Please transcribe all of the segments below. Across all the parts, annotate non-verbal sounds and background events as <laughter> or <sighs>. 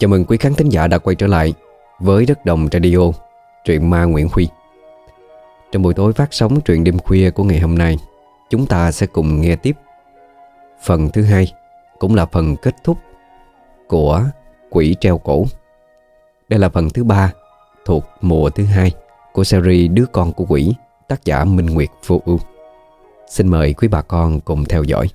Chào mừng quý khán thính giả đã quay trở lại với Đất Đồng Radio, truyện ma Nguyễn Huy. Trong buổi tối phát sóng truyện đêm khuya của ngày hôm nay, chúng ta sẽ cùng nghe tiếp phần thứ hai, cũng là phần kết thúc của Quỷ treo cổ. Đây là phần thứ ba thuộc mùa thứ hai của series Đứa con của quỷ, tác giả Minh Nguyệt Vô Ưu. Xin mời quý bà con cùng theo dõi.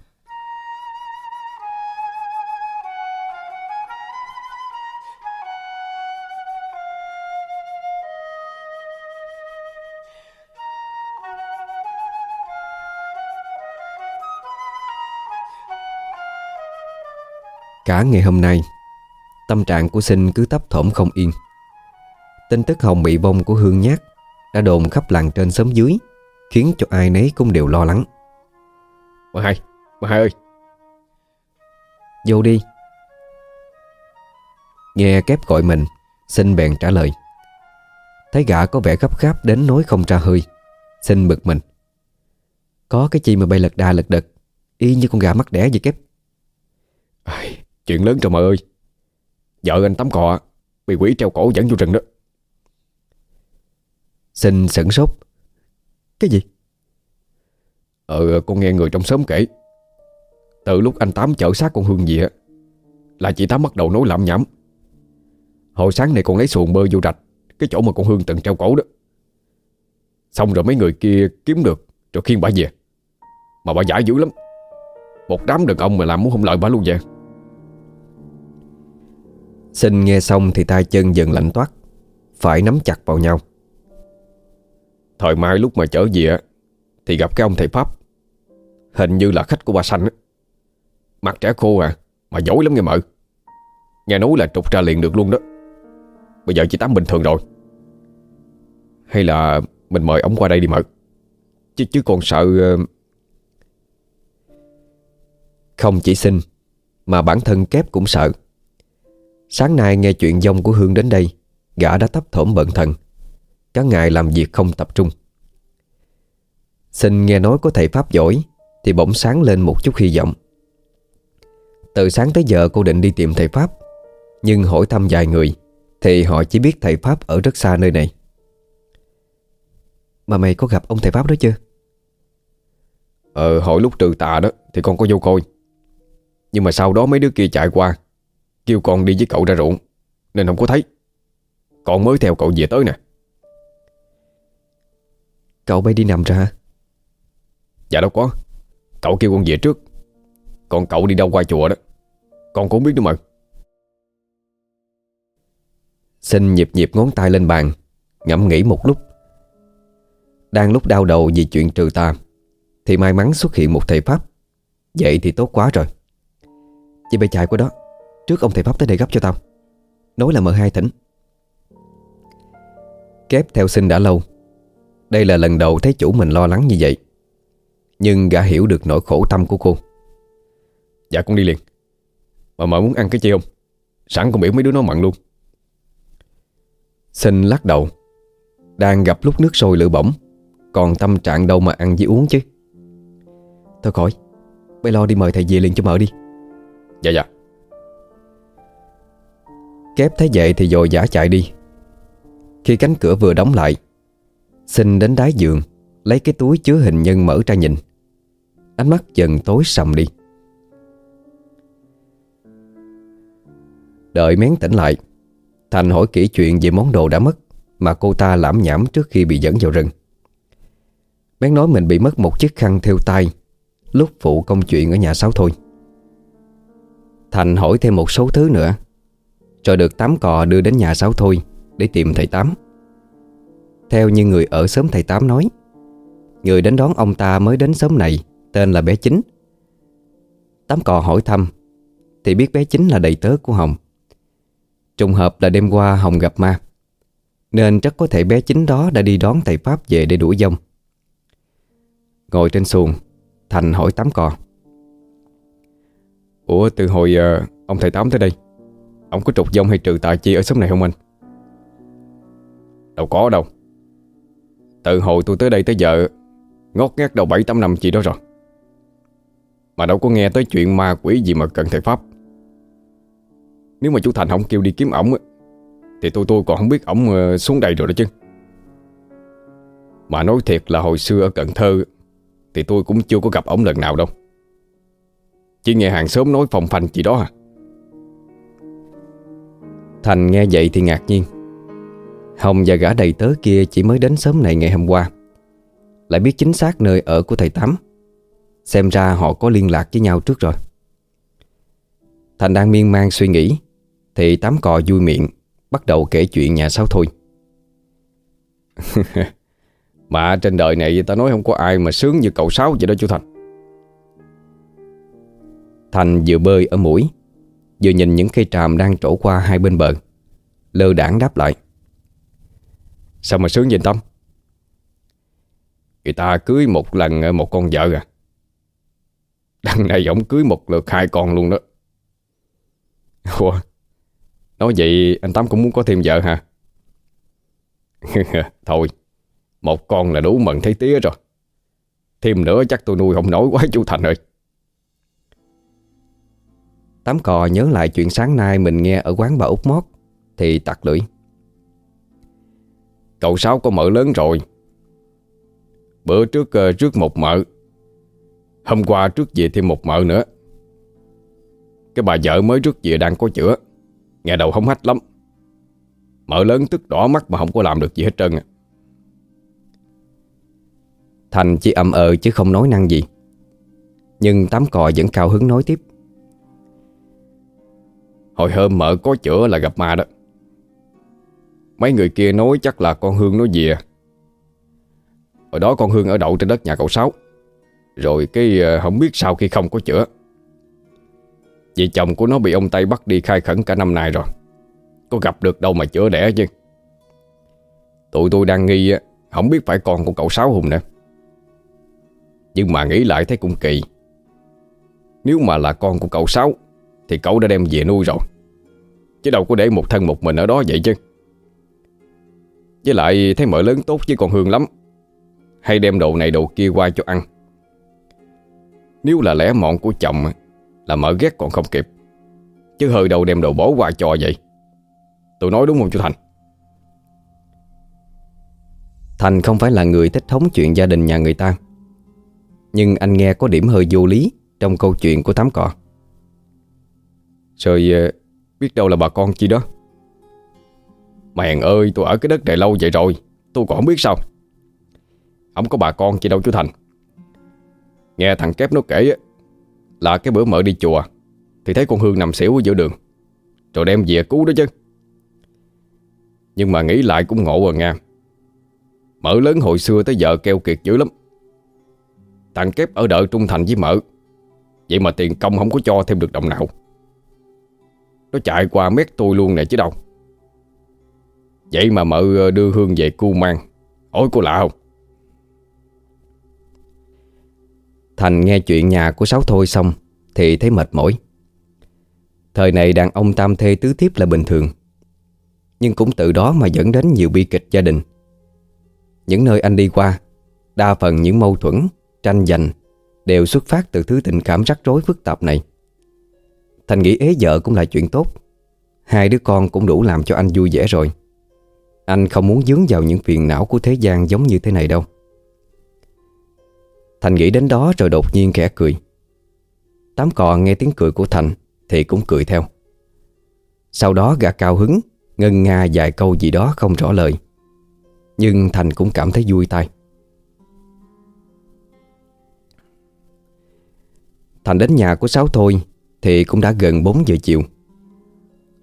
Cả ngày hôm nay Tâm trạng của sinh cứ tấp thỏm không yên. Tin tức Hồng bị bông của Hương Nhát Đã đồn khắp làng trên xóm dưới Khiến cho ai nấy cũng đều lo lắng. Bà hai, bà hai ơi! Vô đi. Nghe kép gọi mình Sinh bèn trả lời. Thấy gã có vẻ gấp gáp đến nối không ra hơi Sinh bực mình. Có cái chi mà bay lật đà lật đật Y như con gà mắc đẻ vậy kép. Ai, Chuyện lớn rồi mà ơi. Vợ anh tắm cọ Bị quỷ treo cổ dẫn vô rừng đó. Sinh sửng sốt. Cái gì? Ờ con nghe người trong xóm kể. Từ lúc anh Tám chở xác con Hương gì á Là chị Tám bắt đầu nói lạm nhảm. Hồi sáng này con lấy xuồng bơi vô rạch Cái chỗ mà con Hương từng treo cổ đó. Xong rồi mấy người kia kiếm được Rồi khiêng bà về. Mà bà giả dữ lắm. Một đám đàn ông mà làm muốn không lợi bà luôn vậy Sinh nghe xong thì tay chân dần lạnh toát Phải nắm chặt vào nhau. Thời mai lúc mà trở về Thì gặp cái ông thầy Pháp Hình như là khách của bà Xanh Mặt trẻ khô à Mà giỏi lắm nghe mợ. Nghe nói là trục ra liền được luôn đó. Bây giờ chỉ tắm bình thường rồi. Hay là Mình mời ông qua đây đi mợ. Chứ chứ còn sợ ờ, Không chỉ sinh Mà bản thân kép cũng sợ Sáng nay nghe chuyện dông của Hương đến đây, Gã đã thấp thỏm bận thần. Cả ngày làm việc không tập trung. Xin nghe nói có thầy Pháp giỏi, Thì bỗng sáng lên một chút hy vọng. Từ sáng tới giờ cô định đi tìm thầy Pháp, Nhưng hỏi thăm vài người, Thì họ chỉ biết thầy Pháp ở rất xa nơi này. Mà mày có gặp ông thầy Pháp đó chưa? Ờ hỏi lúc trừ tà đó, Thì con có vô coi. Nhưng mà sau đó mấy đứa kia chạy qua Kêu con đi với cậu ra ruộng Nên không có thấy. Con mới theo cậu về tới nè. Cậu bay đi nằm ra hả? Dạ đâu có. Cậu kêu con về trước. Còn cậu đi đâu qua chùa đó? Con cũng biết nữa mà. Xin nhịp nhịp ngón tay lên bàn Ngẫm nghĩ một lúc. Đang lúc đau đầu vì chuyện trừ tà Thì may mắn xuất hiện một thầy Pháp. Vậy thì tốt quá rồi. Chị bay chạy qua đó Trước ông thầy Pháp tới đây gấp cho tao. Nói là mở hai thỉnh Kép theo sinh đã lâu. Đây là lần đầu thấy chủ mình lo lắng như vậy. Nhưng gã hiểu được nỗi khổ tâm của cô. Dạ con đi liền. Mà mợ muốn ăn cái chi không? Sẵn con biểu mấy đứa nó mặn luôn. Sinh lắc đầu. Đang gặp lúc nước sôi lửa bỏng, Còn tâm trạng đâu mà ăn với uống chứ? Thôi khỏi Bây lo đi, mời thầy về liền cho mợ đi. Dạ dạ. Kép thấy vậy thì dội giả chạy đi. Khi cánh cửa vừa đóng lại Xin đến đáy giường, Lấy cái túi chứa hình nhân mở ra nhìn. Ánh mắt dần tối sầm đi. Đợi mén tỉnh lại, Thành hỏi kỹ chuyện về món đồ đã mất Mà cô ta lãm nhảm trước khi bị dẫn vào rừng. Mén nói mình bị mất một chiếc khăn theo tay Lúc phụ công chuyện ở nhà sáu thôi. Thành hỏi thêm một số thứ nữa. Rồi được tám cò đưa đến nhà sáu thôi Để tìm thầy Tám. Theo như người ở xóm thầy Tám nói Người đến đón ông ta mới đến xóm này Tên là bé Chính. Tám cò hỏi thăm Thì biết bé Chính là đầy tớ của Hồng. Trùng hợp là đêm qua Hồng gặp ma Nên rất có thể bé Chính đó đã đi đón thầy Pháp về để đuổi dông. Ngồi trên xuồng Thành hỏi Tám cò. Ủa từ hồi uh, ông thầy Tám tới đây? Ông có trục dông hay trừ tà chi ở xóm này không anh? Đâu có đâu. Từ hồi tôi tới đây tới giờ, Ngót ngát đầu 7-8 năm chị đó rồi. Mà đâu có nghe tới chuyện ma quỷ gì mà cần thầy Pháp. Nếu mà chú Thành không kêu đi kiếm ổng Thì tôi tôi còn không biết ổng ờ, xuống đây rồi đó chứ. Mà nói thiệt là hồi xưa ở Cần Thơ Thì tôi cũng chưa có gặp ổng lần nào đâu. Chỉ nghe hàng xóm nói phòng phành gì đó à. Thành nghe vậy thì ngạc nhiên. Hồng và gã đầy tớ kia chỉ mới đến sớm này ngày hôm qua. Lại biết chính xác nơi ở của thầy Tám. Xem ra họ có liên lạc với nhau trước rồi. Thành đang miên man suy nghĩ, Thì Tám cò vui miệng, Bắt đầu kể chuyện nhà sáu thôi. <laughs> Mà trên đời này ta nói không có ai mà sướng như cậu Sáu vậy đó chú Thành. Thành vừa bơi ở mũi Vừa nhìn những cây tràm đang trổ qua hai bên bờ. Lơ đảng đáp lại. Sao mà sướng nhìn Tâm Người ta cưới một lần một con vợ à? Đằng này ổng cưới một lượt hai con luôn đó. Ủa? Nói vậy anh Tám cũng muốn có thêm vợ hả? <laughs> Thôi, Một con là đủ mận thấy tía rồi. Thêm nữa chắc tôi nuôi không nổi quá, chú Thành ơi. Tám cò nhớ lại chuyện sáng nay mình nghe ở quán bà Út Mót Thì tặc lưỡi. Cậu Sáu có mợ lớn rồi. Bữa trước uh, trước một mợ. Hôm qua trước về thêm một mợ nữa. Cái bà vợ mới trước về đang có chữa. Nghe đầu không hách lắm. Mợ lớn tức đỏ mắt mà không có làm được gì hết trơn à. Thành chỉ ậm ờ chứ không nói năng gì. Nhưng tám cò vẫn cao hứng nói tiếp Hồi hôm mở có chữa là gặp ma đó. Mấy người kia nói chắc là con Hương nó à Hồi đó con Hương ở đậu trên đất nhà cậu Sáu. Rồi cái ờ, không biết sao khi không có chữa. Vì chồng của nó bị ông Tây bắt đi khai khẩn cả năm nay rồi. Có gặp được đâu mà chữa đẻ chứ. Tụi tôi đang nghi Không biết phải con của cậu Sáu Hùng nữa. Nhưng mà nghĩ lại thấy cũng kỳ. Nếu mà là con của cậu Sáu thì cậu đã đem về nuôi rồi. Chứ đâu có để một thân một mình ở đó vậy chứ. Với lại thấy mỡ lớn tốt với con Hương lắm. Hay đem đồ này đồ kia qua cho ăn. Nếu là lẽ mọn của chồng Là mỡ ghét còn không kịp. Chứ hơi đầu đem đồ bỏ qua cho vậy. Tôi nói đúng không chú Thành? Thành không phải là người thích thống chuyện gia đình nhà người ta. Nhưng anh nghe có điểm hơi vô lý Trong câu chuyện của Tám Cọ rồi ờ, biết đâu là bà con chi đó. Mèn ơi, tôi ở cái đất này lâu vậy rồi, Tôi còn không biết sao. Không có bà con chi đâu chú Thành. Nghe thằng kép nó kể Là cái bữa mở đi chùa, Thì thấy con Hương nằm xỉu ở giữa đường, Rồi đem về cứu đó chứ. Nhưng mà nghĩ lại cũng ngộ à rồi nha mở lớn hồi xưa tới giờ keo kiệt dữ lắm. Thằng kép ở đợi trung thành với mở, Vậy mà tiền công không có cho thêm được đồng nào. Nó chạy qua mét tôi luôn nè chứ đâu. Vậy mà mợ ờ, đưa Hương về cu mang. Ôi cô lạ không? Thành nghe chuyện nhà của Sáu Thôi xong Thì thấy mệt mỏi. Thời này đàn ông tam thê tứ thiếp là bình thường. Nhưng cũng từ đó mà dẫn đến nhiều bi kịch gia đình. Những nơi anh đi qua Đa phần những mâu thuẫn, tranh giành Đều xuất phát từ thứ tình cảm rắc rối phức tạp này. Thành nghĩ ế vợ cũng là chuyện tốt. Hai đứa con cũng đủ làm cho anh vui vẻ rồi. Anh không muốn dướng vào những phiền não của thế gian giống như thế này đâu. Thành nghĩ đến đó rồi đột nhiên khẽ cười. Tám cò nghe tiếng cười của Thành Thì cũng cười theo. Sau đó gã cao hứng, Ngân nga vài câu gì đó không rõ lời. Nhưng Thành cũng cảm thấy vui tay Thành đến nhà của Sáu Thôi thì cũng đã gần 4 giờ chiều.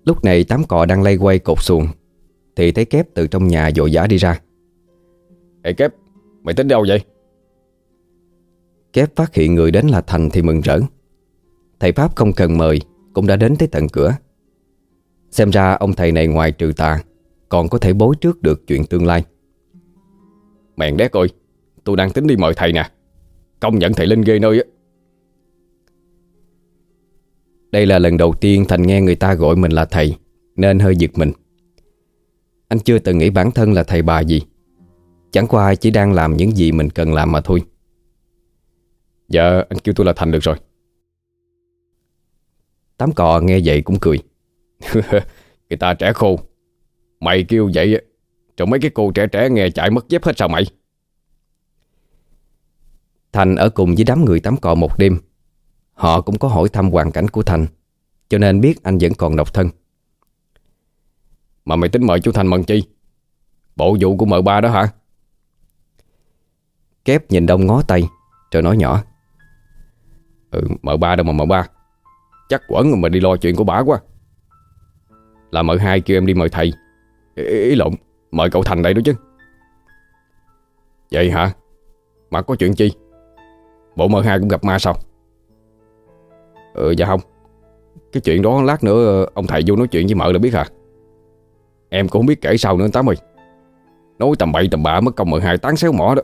Lúc này tám cò đang lay quay cột xuồng Thì thấy kép từ trong nhà vội vã đi ra. Ê kép Mày tính đâu vậy? Kép phát hiện người đến là Thành thì mừng rỡ. Thầy Pháp không cần mời Cũng đã đến tới tận cửa. Xem ra ông thầy này ngoài trừ tà Còn có thể bối trước được chuyện tương lai. Mẹn đét ơi Tôi đang tính đi mời thầy nè. Công nhận thầy Linh ghê nơi á đây là lần đầu tiên Thành nghe người ta gọi mình là thầy, Nên hơi giật mình. Anh chưa từng nghĩ bản thân là thầy bà gì. Chẳng qua chỉ đang làm những gì mình cần làm mà thôi. Dạ anh kêu tôi là Thành được rồi. Tám cò nghe vậy cũng cười. <laughs> Người ta trẻ khô. Mày kêu vậy Rồi mấy cái cô trẻ trẻ nghe chạy mất dép hết sao mày? Thành ở cùng với đám người tắm cò một đêm Họ cũng có hỏi thăm hoàn cảnh của Thành Cho nên biết anh vẫn còn độc thân. Mà mày tính mời chú Thành mần chi? Bộ vụ của mợ ba đó hả? Kép nhìn đông ngó tay Rồi nói nhỏ. Ừ mợ ba đâu mà mợ ba. Chắc quẩn mà đi lo chuyện của bả quá. Là mợ hai kêu em đi mời thầy. Ý, ý lộn Mời cậu Thành đây đó chứ. Vậy hả? Mà có chuyện chi? Bộ mợ hai cũng gặp ma sao? Ừ dạ không. Cái chuyện đó lát nữa ờ, ông thầy vô nói chuyện với mợ là biết hả? Em cũng không biết kể sao nữa Tám ơi. Nói tầm bậy tầm bạ mất công mợ hai tán xéo mỏ đó.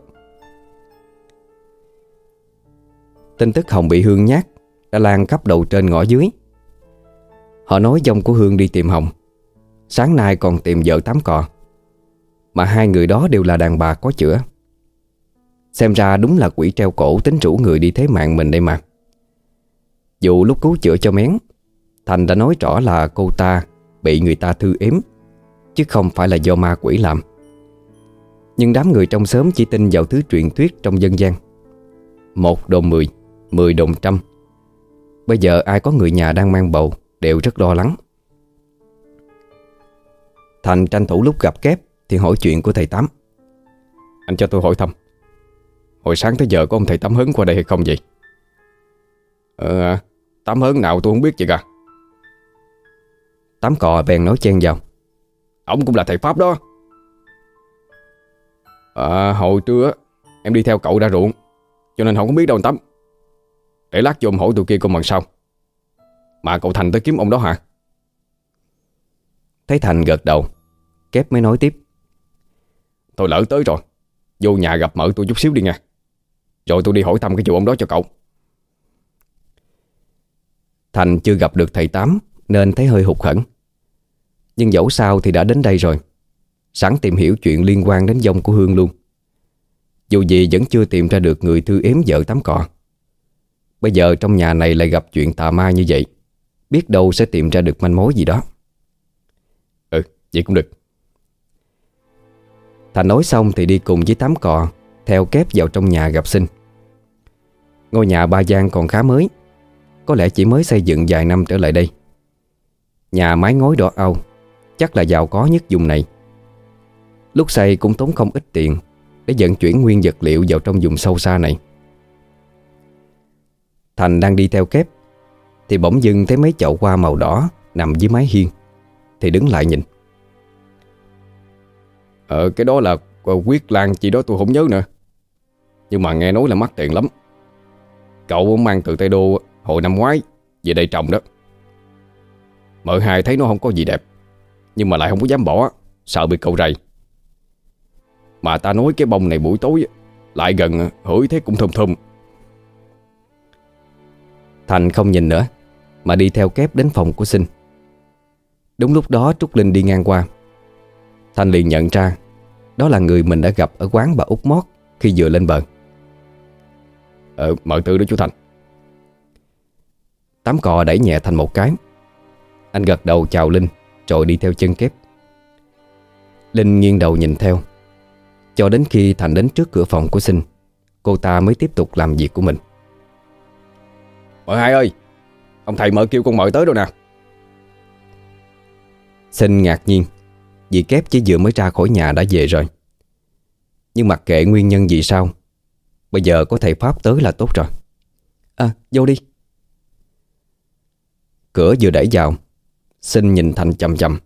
Tin tức Hồng bị Hương nhát, Đã lan khắp đầu trên ngõ dưới. Họ nói dòng của Hương đi tìm Hồng. Sáng nay còn tìm vợ tám cò. Mà hai người đó đều là đàn bà có chữa. Xem ra đúng là quỷ treo cổ tính rủ người đi thế mạng mình đây mà. Dù lúc cứu chữa cho mén Thành đã nói rõ là cô ta bị người ta thư ếm Chứ không phải là do ma quỷ làm. Nhưng đám người trong xóm chỉ tin vào thứ truyền thuyết trong dân gian. Một đồn mười, mười đồn trăm. Bây giờ ai có người nhà đang mang bầu Đều rất lo lắng. Thành tranh thủ lúc gặp kép Thì hỏi chuyện của thầy Tám. Anh cho tôi hỏi thăm. Hồi sáng tới giờ có ông thầy Tám hứng qua đây hay không vậy? Ờ Tám Hấn nào tôi không biết vậy cả Tám cò bèn nói chen vào. Ông cũng là thầy Pháp đó. À hồi trưa Em đi theo cậu ra ruộng Cho nên không biết đâu Tám. Để lát vô hỏi tụi kia con bằng sau. Mà cậu Thành tới kiếm ông đó hả? Thấy Thành gật đầu Kép mới nói tiếp. Tôi lỡ tới rồi Vô nhà gặp mợ tôi chút xíu đi nha. Rồi tôi đi hỏi thăm cái vụ ông đó cho cậu Thành chưa gặp được thầy Tám Nên thấy hơi hụt hẫng. Nhưng dẫu sao thì đã đến đây rồi. Sẵn tìm hiểu chuyện liên quan đến dông của Hương luôn. Dù gì vẫn chưa tìm ra được người thư yếm vợ tám cọ Bây giờ trong nhà này lại gặp chuyện tà ma như vậy Biết đâu sẽ tìm ra được manh mối gì đó. Ừ, vậy cũng được. Thành nói xong thì đi cùng với tám cò Theo kép vào trong nhà gặp sinh. Ngôi nhà ba gian còn khá mới. Có lẽ chỉ mới xây dựng vài năm trở lại đây. Nhà mái ngói đỏ âu Chắc là giàu có nhất vùng này. Lúc xây cũng tốn không ít tiền Để vận chuyển nguyên vật liệu vào trong vùng sâu xa này. Thành đang đi theo kép, Thì bỗng dưng thấy mấy chậu hoa màu đỏ Nằm dưới mái hiên, Thì đứng lại nhìn. Ờ cái đó là ờ, quyết lan chi đó tôi không nhớ nữa. Nhưng mà nghe nói là mắc tiền lắm. Cậu mang từ Tây Đô hồi năm ngoái, Về đây trồng đó. Mợ hai thấy nó không có gì đẹp, Nhưng mà lại không có dám bỏ, Sợ bị cậu rầy. Mà ta nói cái bông này buổi tối Lại gần à, hửi thế cũng thơm thơm Thành không nhìn nữa, Mà đi theo kép đến phòng của sinh. Đúng lúc đó Trúc Linh đi ngang qua. Thành liền nhận ra, Đó là người mình đã gặp ở quán bà út Mót Khi vừa lên bờ. Ờ mợ tư đó chú Thành. Tám cò đẩy nhẹ Thành một cái. Anh gật đầu chào Linh Rồi đi theo chân kép. Linh nghiêng đầu nhìn theo. Cho đến khi Thành đến trước cửa phòng của sinh Cô ta mới tiếp tục làm việc của mình. Mợ hai ơi Ông thầy mợ kêu con mợ tới đâu nè. Sinh ngạc nhiên Vì kép chỉ vừa mới ra khỏi nhà đã về rồi. Nhưng mặc kệ nguyên nhân gì sao Bây giờ có thầy Pháp tới là tốt rồi. À vô đi Cửa vừa đẩy vào. Sinh nhìn Thành chầm chầm.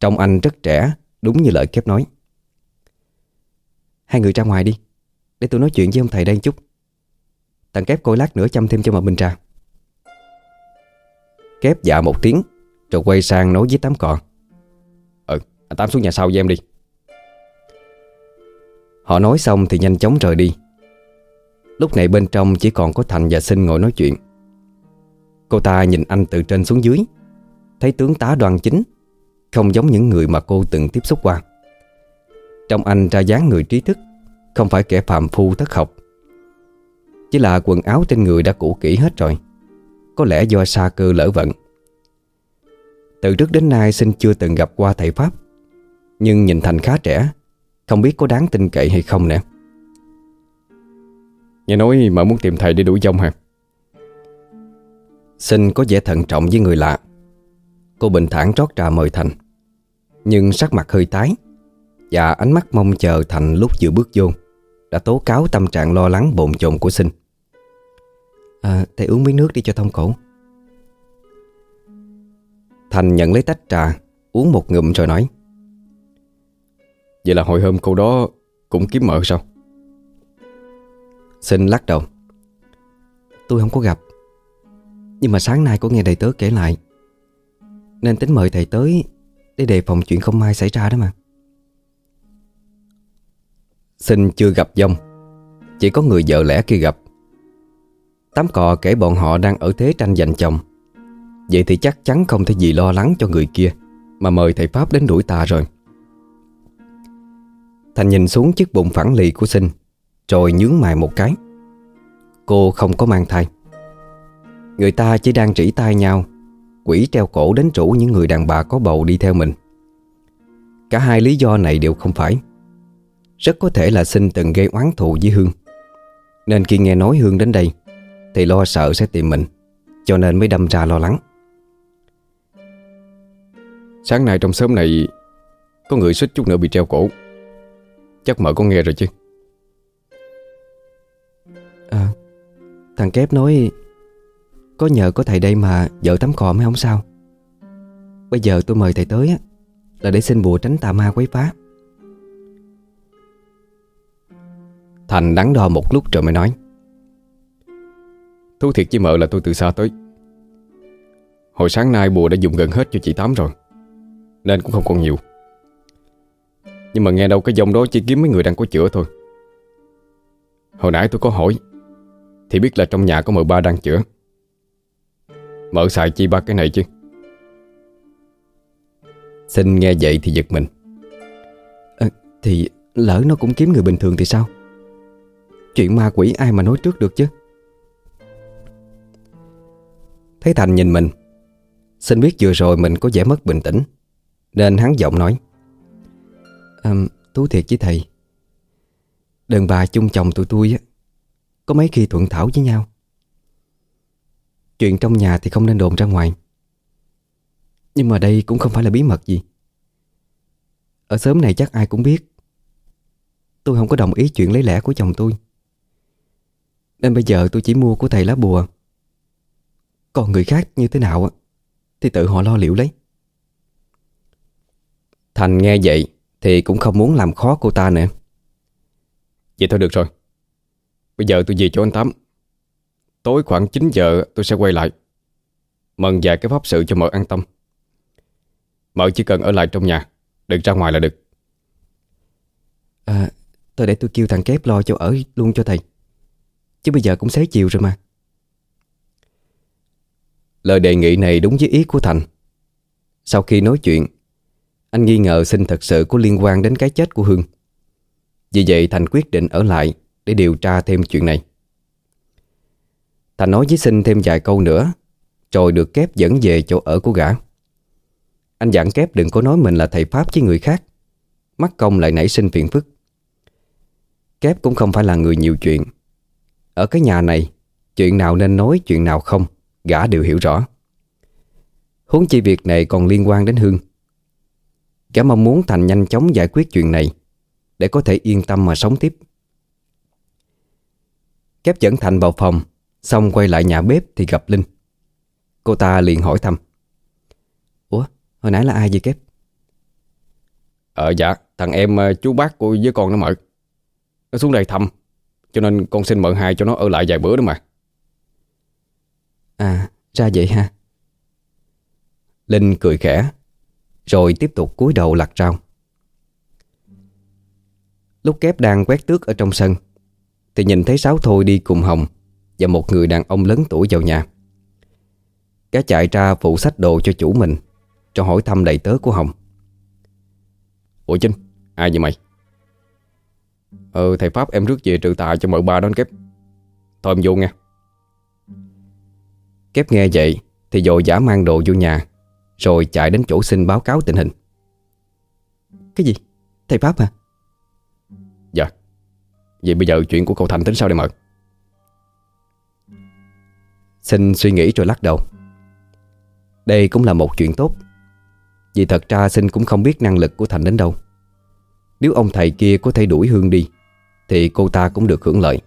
Trông anh rất trẻ, Đúng như lời kép nói. Hai người ra ngoài đi, Để tôi nói chuyện với ông thầy đây chút. Thằng kép coi lát nữa chăm thêm cho mà bình trà. Kép dạ một tiếng, Rồi quay sang nói với Tám cò. Ừ anh Tám xuống nhà sau với em đi. Họ nói xong thì nhanh chóng rời đi. Lúc này bên trong chỉ còn có Thành và Sinh ngồi nói chuyện. Cô ta nhìn anh từ trên xuống dưới. Thấy tướng tá đoan chính, Không giống những người mà cô từng tiếp xúc qua. Trong anh ra dáng người trí thức, Không phải kẻ phàm phu thất học. Chỉ là quần áo trên người đã cũ kỹ hết rồi. Có lẽ do xa cơ lỡ vận. Từ trước đến nay Sinh chưa từng gặp qua thầy Pháp, Nhưng nhìn Thành khá trẻ, Không biết có đáng tin cậy hay không nè Nghe nói mà muốn tìm thầy để đuổi dông hả? Sinh có vẻ thận trọng với người lạ. Cô bình thản rót trà mời Thành. Nhưng sắc mặt hơi tái Và ánh mắt mong chờ Thành lúc vừa bước vô Đã tố cáo tâm trạng lo lắng bồn chồn của Sinh. À, Thầy uống miếng nước đi cho thông cổ Thành nhận lấy tách trà Uống một ngụm rồi nói. Vậy là hồi hôm cô đó Cũng kiếm mợ sao? Sinh lắc đầu. Tôi không có gặp nhưng mà sáng nay có nghe đầy tớ kể lại. Nên tính mời thầy tới Để đề phòng chuyện không may xảy ra đó mà. Sinh chưa gặp dông Chỉ có người vợ lẽ kia gặp. Tám cọ kể bọn họ đang ở thế tranh giành chồng. Vậy thì chắc chắn không thể gì lo lắng cho người kia Mà mời thầy Pháp đến đuổi ta rồi. Thành nhìn xuống chiếc bụng phẳng lì của sinh, Rồi nhướng mày một cái. Cô không có mang thai. Người ta chỉ đang trĩ tay nhau. Quỷ treo cổ đến chủ những người đàn bà có bầu đi theo mình. Cả hai lý do này đều không phải. Rất có thể là sinh từng gây oán thù với Hương. Nên khi nghe nói Hương đến đây Thì lo sợ sẽ tìm mình Cho nên mới đâm ra lo lắng. Sáng nay trong xóm này Có người suýt chút nữa bị treo cổ. Chắc mợ có nghe rồi chứ? À Thằng Kép nói có nhờ có thầy đây mà vợ tắm cò mới không sao? Bây giờ tôi mời thầy tới á, Là để xin bùa tránh tà ma quấy phá. Thành đắn đo một lúc rồi mới nói. Thú thiệt với mợ là tôi từ xa tới. Hồi sáng nay bùa đã dùng gần hết cho chị Tám rồi, Nên cũng không còn nhiều. Nhưng mà nghe đâu cái dòng đó chỉ kiếm mấy người đang có chữa thôi. Hồi nãy tôi có hỏi, Thì biết là trong nhà có mợ ba đang chữa. Mợ xài chi ba cái này chứ. Xin nghe vậy thì giật mình. À, Thì lỡ nó cũng kiếm người bình thường thì sao? Chuyện ma quỷ ai mà nói trước được chứ? Thấy Thành nhìn mình Xin biết vừa rồi mình có vẻ mất bình tĩnh Nên hắn giọng nói. À, Thú thiệt với thầy. Đàn bà chung chồng tụi tôi á Có mấy khi thuận thảo với nhau Chuyện trong nhà thì không nên đồn ra ngoài. Nhưng mà đây cũng không phải là bí mật gì. Ở sớm này chắc ai cũng biết. Tôi không có đồng ý chuyện lấy lẽ của chồng tôi. Nên bây giờ tôi chỉ mua của thầy lá bùa. Còn người khác như thế nào Thì tự họ lo liệu lấy. Thành nghe vậy Thì cũng không muốn làm khó cô ta nữa. Vậy thôi được rồi. Bây giờ tôi về chỗ anh Tám. Tối khoảng 9 giờ tôi sẽ quay lại Mần vài cái pháp sự cho mợ an tâm. Mợ chỉ cần ở lại trong nhà Đừng ra ngoài là được. À Thôi để tôi kêu thằng kép lo cho ở luôn cho thầy. Chứ bây giờ cũng xế chiều rồi mà. Lời đề nghị này đúng với ý của Thành. Sau khi nói chuyện Anh nghi ngờ sinh thật sự có liên quan đến cái chết của Hương Vì vậy Thành quyết định ở lại Để điều tra thêm chuyện này Thành nói với sinh thêm vài câu nữa. Rồi được kép dẫn về chỗ ở của gã. Anh dặn kép đừng có nói mình là thầy Pháp với người khác. Mắc công lại nảy sinh phiền phức. Kép cũng không phải là người nhiều chuyện. Ở cái nhà này, Chuyện nào nên nói, chuyện nào không, Gã đều hiểu rõ. Huống chi việc này còn liên quan đến Hương. Gã mong muốn Thành nhanh chóng giải quyết chuyện này, Để có thể yên tâm mà sống tiếp. Kép dẫn Thành vào phòng. Xong quay lại nhà bếp thì gặp Linh. Cô ta liền hỏi thăm. Ủa hồi nãy là ai vậy Kép? Ờ dạ Thằng em ờ, chú bác của với con nó mợ. Nó xuống đây thăm Cho nên con xin mợ hai cho nó ở lại vài bữa đó mà. À ra vậy ha. Linh cười khẽ Rồi tiếp tục cúi đầu lặt rau. Lúc kép đang quét tước ở trong sân Thì nhìn thấy Sáu Thôi đi cùng Hồng và một người đàn ông lớn tuổi vào nhà. Cá chạy ra phụ sách đồ cho chủ mình, Cho hỏi thăm đầy tớ của Hồng. Ủa Chinh, Ai vậy mày? Ừ thầy Pháp em rước về trừ tà cho mợ ba đó anh kép. Thôi em vô nghe. Kép nghe vậy Thì dội giả mang đồ vô nhà, Rồi chạy đến chỗ xin báo cáo tình hình. Cái gì? Thầy Pháp hả? Dạ. Vậy bây giờ chuyện của cậu Thành tính sao đây mợ? Xin suy nghĩ rồi lắc đầu. Đây cũng là một chuyện tốt. Vì thật ra Sinh cũng không biết năng lực của Thành đến đâu. Nếu ông thầy kia có thể đuổi Hương đi, Thì cô ta cũng được hưởng lợi.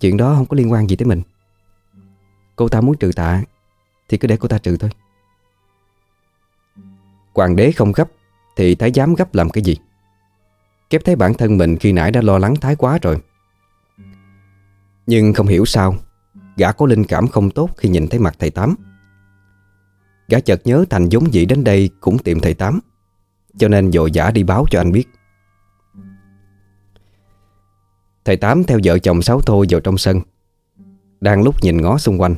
Chuyện đó không có liên quan gì tới mình. Cô ta muốn trừ tạ, Thì cứ để cô ta trừ thôi. Hoàng đế không gấp, Thì thái dám gấp làm cái gì? Kép thấy bản thân mình khi nãy đã lo lắng thái quá rồi. Nhưng không hiểu sao Gã có linh cảm không tốt khi nhìn thấy mặt thầy Tám. Gã chợt nhớ Thành giống dĩ đến đây cũng tìm thầy Tám Cho nên dội giả đi báo cho anh biết. Thầy Tám theo vợ chồng Sáu Thôi vào trong sân. Đang lúc nhìn ngó xung quanh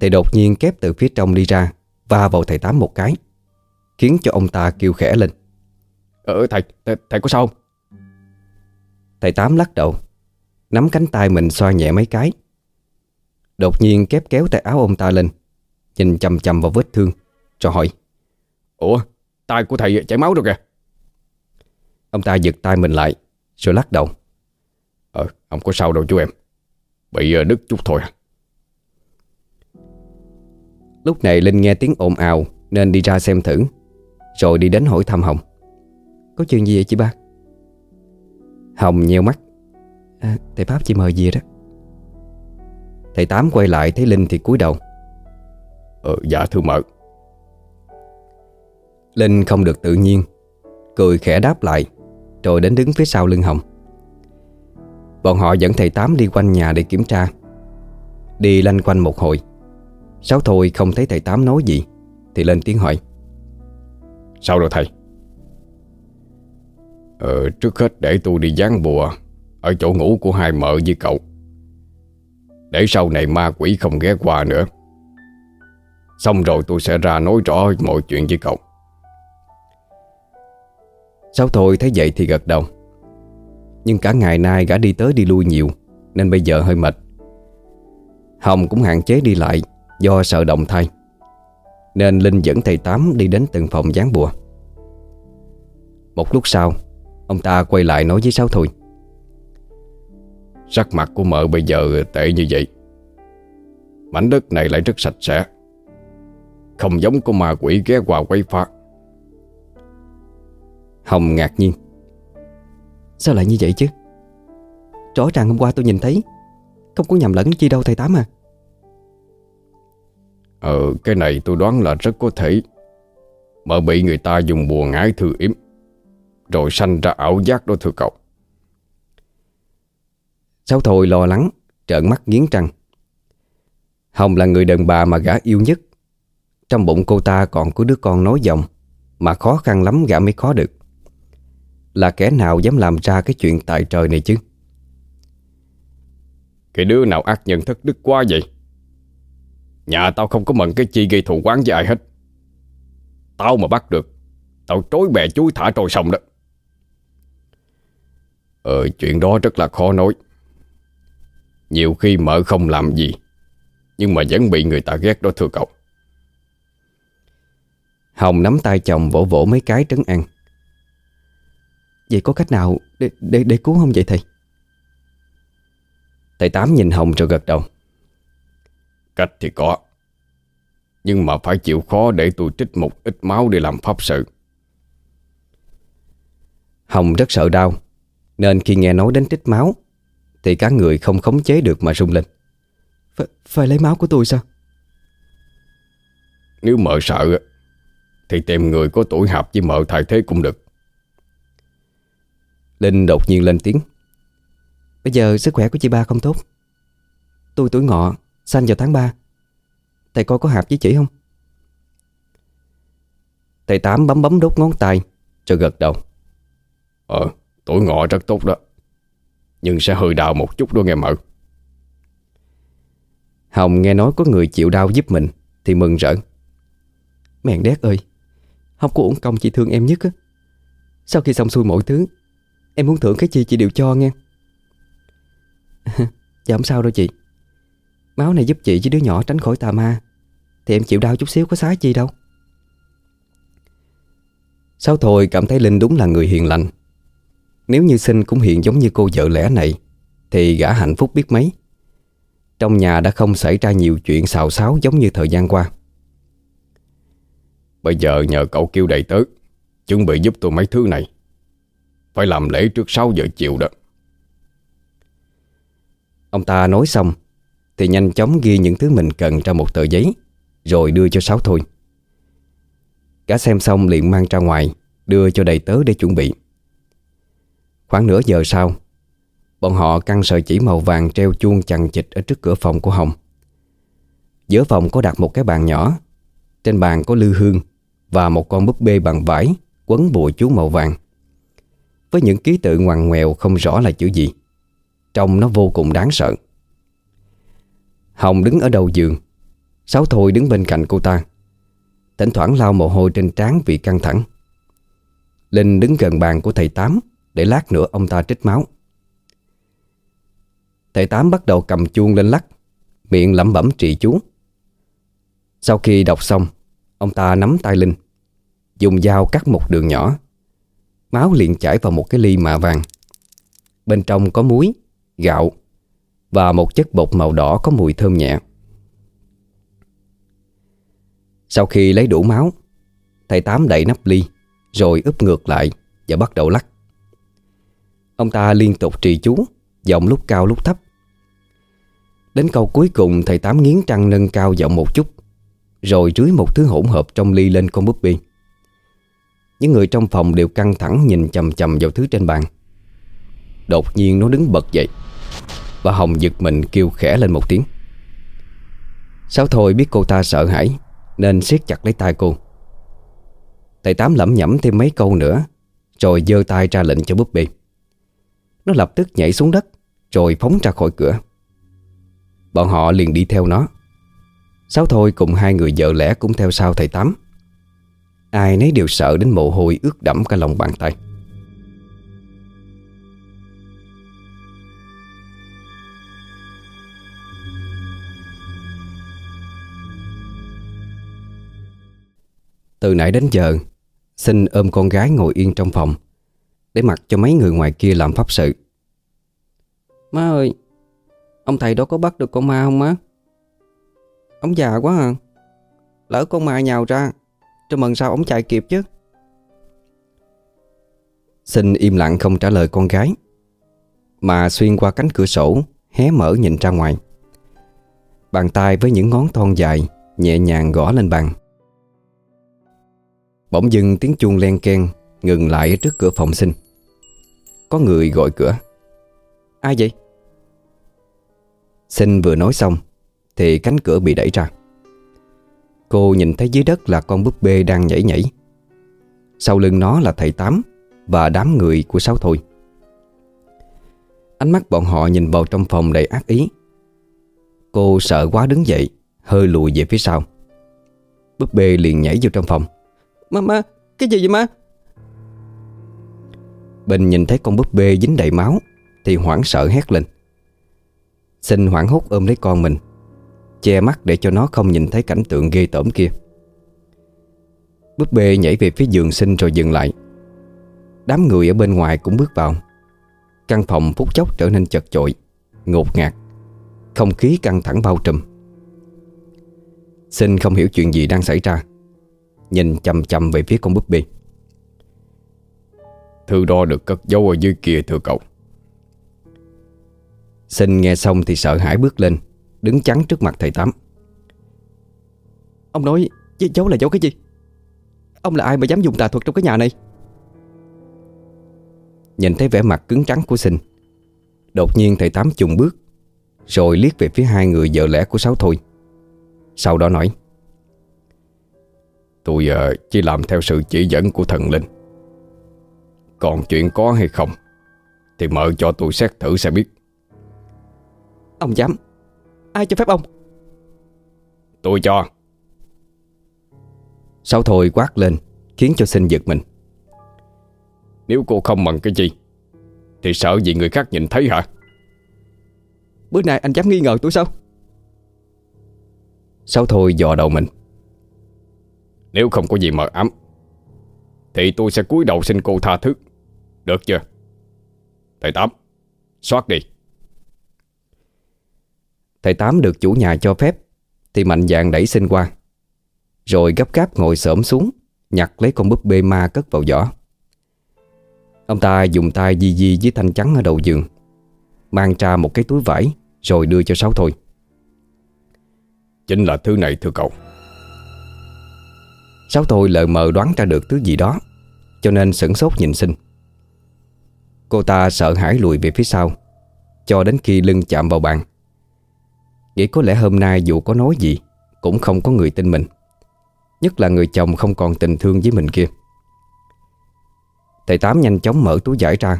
Thì đột nhiên kép từ phía trong đi ra Va vào thầy Tám một cái Khiến cho ông ta kêu khẽ lên. Ờ thầy, thầy, thầy có sao không? Thầy Tám lắc đầu Nắm cánh tay mình xoa nhẹ mấy cái Đột nhiên kép kéo tay áo ông ta lên Nhìn chầm chầm vào vết thương Rồi hỏi Ủa, tay của thầy chảy máu rồi kìa Ông ta giật tay mình lại Rồi lắc đầu Ờ, không có sao đâu chú em Bị ờ, đứt chút thôi. Lúc này Linh nghe tiếng ồn ào Nên đi ra xem thử Rồi đi đến hỏi thăm Hồng Có chuyện gì vậy chị ba? Hồng nheo mắt à, Thầy Pháp chị mời gì đó Thầy Tám quay lại thấy Linh thì cúi đầu. Ờ, dạ thưa mợ. Linh không được tự nhiên. Cười khẽ đáp lại Rồi đến đứng phía sau lưng Hồng. Bọn họ dẫn thầy Tám đi quanh nhà để kiểm tra. Đi lanh quanh một hồi. Sáu thôi không thấy thầy Tám nói gì Thì lên tiếng hỏi. Sao rồi thầy? Ờ trước hết để tôi đi dán bùa Ở chỗ ngủ của hai mợ với cậu để sau này ma quỷ không ghé qua nữa. Xong rồi tôi sẽ ra nói rõ mọi chuyện với cậu. Sáu thôi thấy vậy thì gật đầu. Nhưng cả ngày nay gã đi tới đi lui nhiều, Nên bây giờ hơi mệt. Hồng cũng hạn chế đi lại Do sợ động thai Nên Linh dẫn thầy Tám đi đến từng phòng gián bùa. Một lúc sau, Ông ta quay lại nói với Sáu Thôi. Sắc mặt của mợ bây giờ tệ như vậy. Mảnh đất này lại rất sạch sẽ. Không giống của ma quỷ ghé qua quay phá. Hồng ngạc nhiên. Sao lại như vậy chứ? Rõ ràng hôm qua tôi nhìn thấy Không có nhầm lẫn chi đâu thầy Tám à. Ờ cái này tôi đoán là rất có thể. Mợ bị người ta dùng bùa ngải thư yếm Rồi sanh ra ảo giác đó thưa cậu Sáu Thôi lo lắng, Trợn mắt nghiến răng. Hồng là người đàn bà mà gã yêu nhất. Trong bụng cô ta còn có đứa con nói dòng Mà khó khăn lắm gã mới khó được. Là kẻ nào dám làm ra cái chuyện tại trời này chứ? Cái đứa nào ác nhân thất đức quá vậy? Nhà tao không có mận cái chi gây thù quán với ai hết. Tao mà bắt được, Tao trối bè chuối thả trôi sông đó. Ờ chuyện đó rất là khó nói. Nhiều khi mợ không làm gì Nhưng mà vẫn bị người ta ghét đó thưa cậu. Hồng nắm tay chồng vỗ vỗ mấy cái trấn an. Vậy có cách nào để, để, để cứu không vậy thầy? Thầy Tám nhìn Hồng rồi gật đầu. Cách thì có Nhưng mà phải chịu khó để tôi trích một ít máu để làm pháp sự. Hồng rất sợ đau Nên khi nghe nói đến trích máu thì cả người không khống chế được mà rung lên. Phải, phải lấy máu của tôi sao? Nếu mợ sợ Thì tìm người có tuổi hợp với mợ thay thế cũng được. Linh đột nhiên lên tiếng. Bây giờ sức khỏe của chị ba không tốt. Tôi tuổi ngọ Sanh vào tháng 3 Thầy coi có hợp với chị không? Thầy Tám bấm bấm đốt ngón tay Rồi gật đầu. Ờ tuổi ngọ rất tốt đó nhưng sẽ hơi đau một chút đó nghe mợ Hồng nghe nói có người chịu đau giúp mình Thì mừng rỡ. Mẹn đét ơi, Không có uổng công chị thương em nhất á. Sau khi xong xuôi mọi thứ, Em muốn thưởng cái gì chị đều cho nghe. <laughs> Dạ không sao đâu chị. Máu này giúp chị với đứa nhỏ tránh khỏi tà ma, Thì em chịu đau chút xíu có xá chi đâu. Sao thôi cảm thấy Linh đúng là người hiền lành nếu như sinh cũng hiện giống như cô vợ lẽ này Thì gã hạnh phúc biết mấy. Trong nhà đã không xảy ra nhiều chuyện xào xáo giống như thời gian qua. Bây giờ nhờ cậu kêu đầy tớ Chuẩn bị giúp tôi mấy thứ này. Phải làm lễ trước 6 giờ chiều đó. Ông ta nói xong Thì nhanh chóng ghi những thứ mình cần ra một tờ giấy Rồi đưa cho Sáu Thôi. Cả xem xong liền mang ra ngoài Đưa cho đầy tớ để chuẩn bị Khoảng nửa giờ sau, Bọn họ căng sợi chỉ màu vàng treo chuông chằng chịch ở trước cửa phòng của Hồng. Giữa phòng có đặt một cái bàn nhỏ, Trên bàn có lư hương Và một con búp bê bằng vải Quấn bùa chú màu vàng. Với những ký tự ngoằn ngoèo không rõ là chữ gì, Trông nó vô cùng đáng sợ. Hồng đứng ở đầu giường, Sáu Thôi đứng bên cạnh cô ta, Thỉnh thoảng lau mồ hôi trên trán vì căng thẳng. Linh đứng gần bàn của thầy Tám để lát nữa ông ta trích máu. Thầy Tám bắt đầu cầm chuông lên lắc, Miệng lẩm bẩm trì chú. Sau khi đọc xong, Ông ta nắm tay Linh, Dùng dao cắt một đường nhỏ. Máu liền chảy vào một cái ly mạ vàng. Bên trong có muối, Gạo, Và một chất bột màu đỏ có mùi thơm nhẹ. Sau khi lấy đủ máu, Thầy Tám đậy nắp ly, Rồi úp ngược lại Và bắt đầu lắc. Ông ta liên tục trì chú, Giọng lúc cao lúc thấp Đến câu cuối cùng, thầy Tám nghiến trăng nâng cao giọng một chút, Rồi rưới một thứ hỗn hợp trong ly lên con búp bi. Những người trong phòng đều căng thẳng nhìn chầm chầm vào thứ trên bàn Đột nhiên nó đứng bật dậy, Và Hồng giật mình kêu khẽ lên một tiếng Sáu Thôi, biết cô ta sợ hãi, Nên siết chặt lấy tay cô Thầy Tám lẩm nhẩm thêm mấy câu nữa, Rồi giơ tay ra lệnh cho búp bi. Nó lập tức nhảy xuống đất, Rồi phóng ra khỏi cửa. Bọn họ liền đi theo nó. Sáu Thôi cùng hai người vợ lẽ cũng theo sau thầy Tám. Ai nấy đều sợ đến mồ hôi ướt đẫm cả lòng bàn tay. Từ nãy đến giờ sinh ôm con gái ngồi yên trong phòng. Để mặc cho mấy người ngoài kia làm pháp sự. Má ơi Ông thầy đó có bắt được con ma không má? Ông già quá à. Lỡ con ma nhào ra Cho mần sao ông chạy kịp chứ? Xin im lặng không trả lời con gái Mà xuyên qua cánh cửa sổ Hé mở nhìn ra ngoài. Bàn tay với những ngón thon dài Nhẹ nhàng gõ lên bàn. Bỗng dưng tiếng chuông len ken Ngừng lại ở trước cửa phòng sinh Có người gọi cửa. Ai vậy? Sinh vừa nói xong Thì cánh cửa bị đẩy ra. Cô nhìn thấy dưới đất là con búp bê đang nhảy nhảy. Sau lưng nó là thầy Tám Và đám người của Sáu Thôi. Ánh mắt bọn họ nhìn vào trong phòng đầy ác ý. Cô sợ quá đứng dậy Hơi lùi về phía sau. Búp bê liền nhảy vô trong phòng. Má má Cái gì vậy má Bình nhìn thấy con búp bê dính đầy máu, Thì hoảng sợ hét lên. Sinh hoảng hốt ôm lấy con mình, Che mắt để cho nó không nhìn thấy cảnh tượng ghê tởm kia. Búp bê nhảy về phía giường sinh rồi dừng lại. Đám người ở bên ngoài cũng bước vào. Căn phòng phút chốc trở nên chật chội, Ngột ngạt. Không khí căng thẳng bao trùm. Sinh không hiểu chuyện gì đang xảy ra. Nhìn chầm chầm về phía con búp bê. Thư đo được cất giấu ở dưới kia thưa cậu. Sinh nghe xong thì sợ hãi bước lên Đứng chắn trước mặt thầy Tám. Ông nói giấu là giấu cái gì? Ông là ai mà dám dùng tà thuật trong cái nhà này? Nhìn thấy vẻ mặt cứng trắng của Sinh Đột nhiên thầy Tám chùng bước Rồi liếc về phía hai người vợ lẽ của Sáu Thôi. Sau đó nói Tôi uh, chỉ làm theo sự chỉ dẫn của thần linh Còn chuyện có hay không Thì mở cho tôi xét thử sẽ biết. Ông dám Ai cho phép ông? Tôi cho. Sáu Thôi quát lên Khiến cho sinh giật mình. Nếu cô không bằng cái gì Thì sợ gì người khác nhìn thấy hả? Bữa nay anh dám nghi ngờ tôi sao? Sáu Thôi dò đầu mình. Nếu không có gì mờ ám Thì tôi sẽ cúi đầu xin cô tha thứ Được chưa? Thầy Tám Xoát đi. Thầy Tám được chủ nhà cho phép Thì mạnh dạn đẩy xin qua. Rồi gấp gáp ngồi xổm xuống Nhặt lấy con búp bê ma cất vào giỏ. Ông ta dùng tay di di với thanh trắng ở đầu giường Mang ra một cái túi vải Rồi đưa cho Sáu Thôi. Chính là thứ này thưa cậu. Sáu Thôi lờ mờ đoán ra được thứ gì đó Cho nên sửng sốt nhìn sinh Cô ta sợ hãi lùi về phía sau, Cho đến khi lưng chạm vào bàn. Nghĩ có lẽ hôm nay dù có nói gì, Cũng không có người tin mình, Nhất là người chồng không còn tình thương với mình kia. Thầy Tám nhanh chóng mở túi giải ra,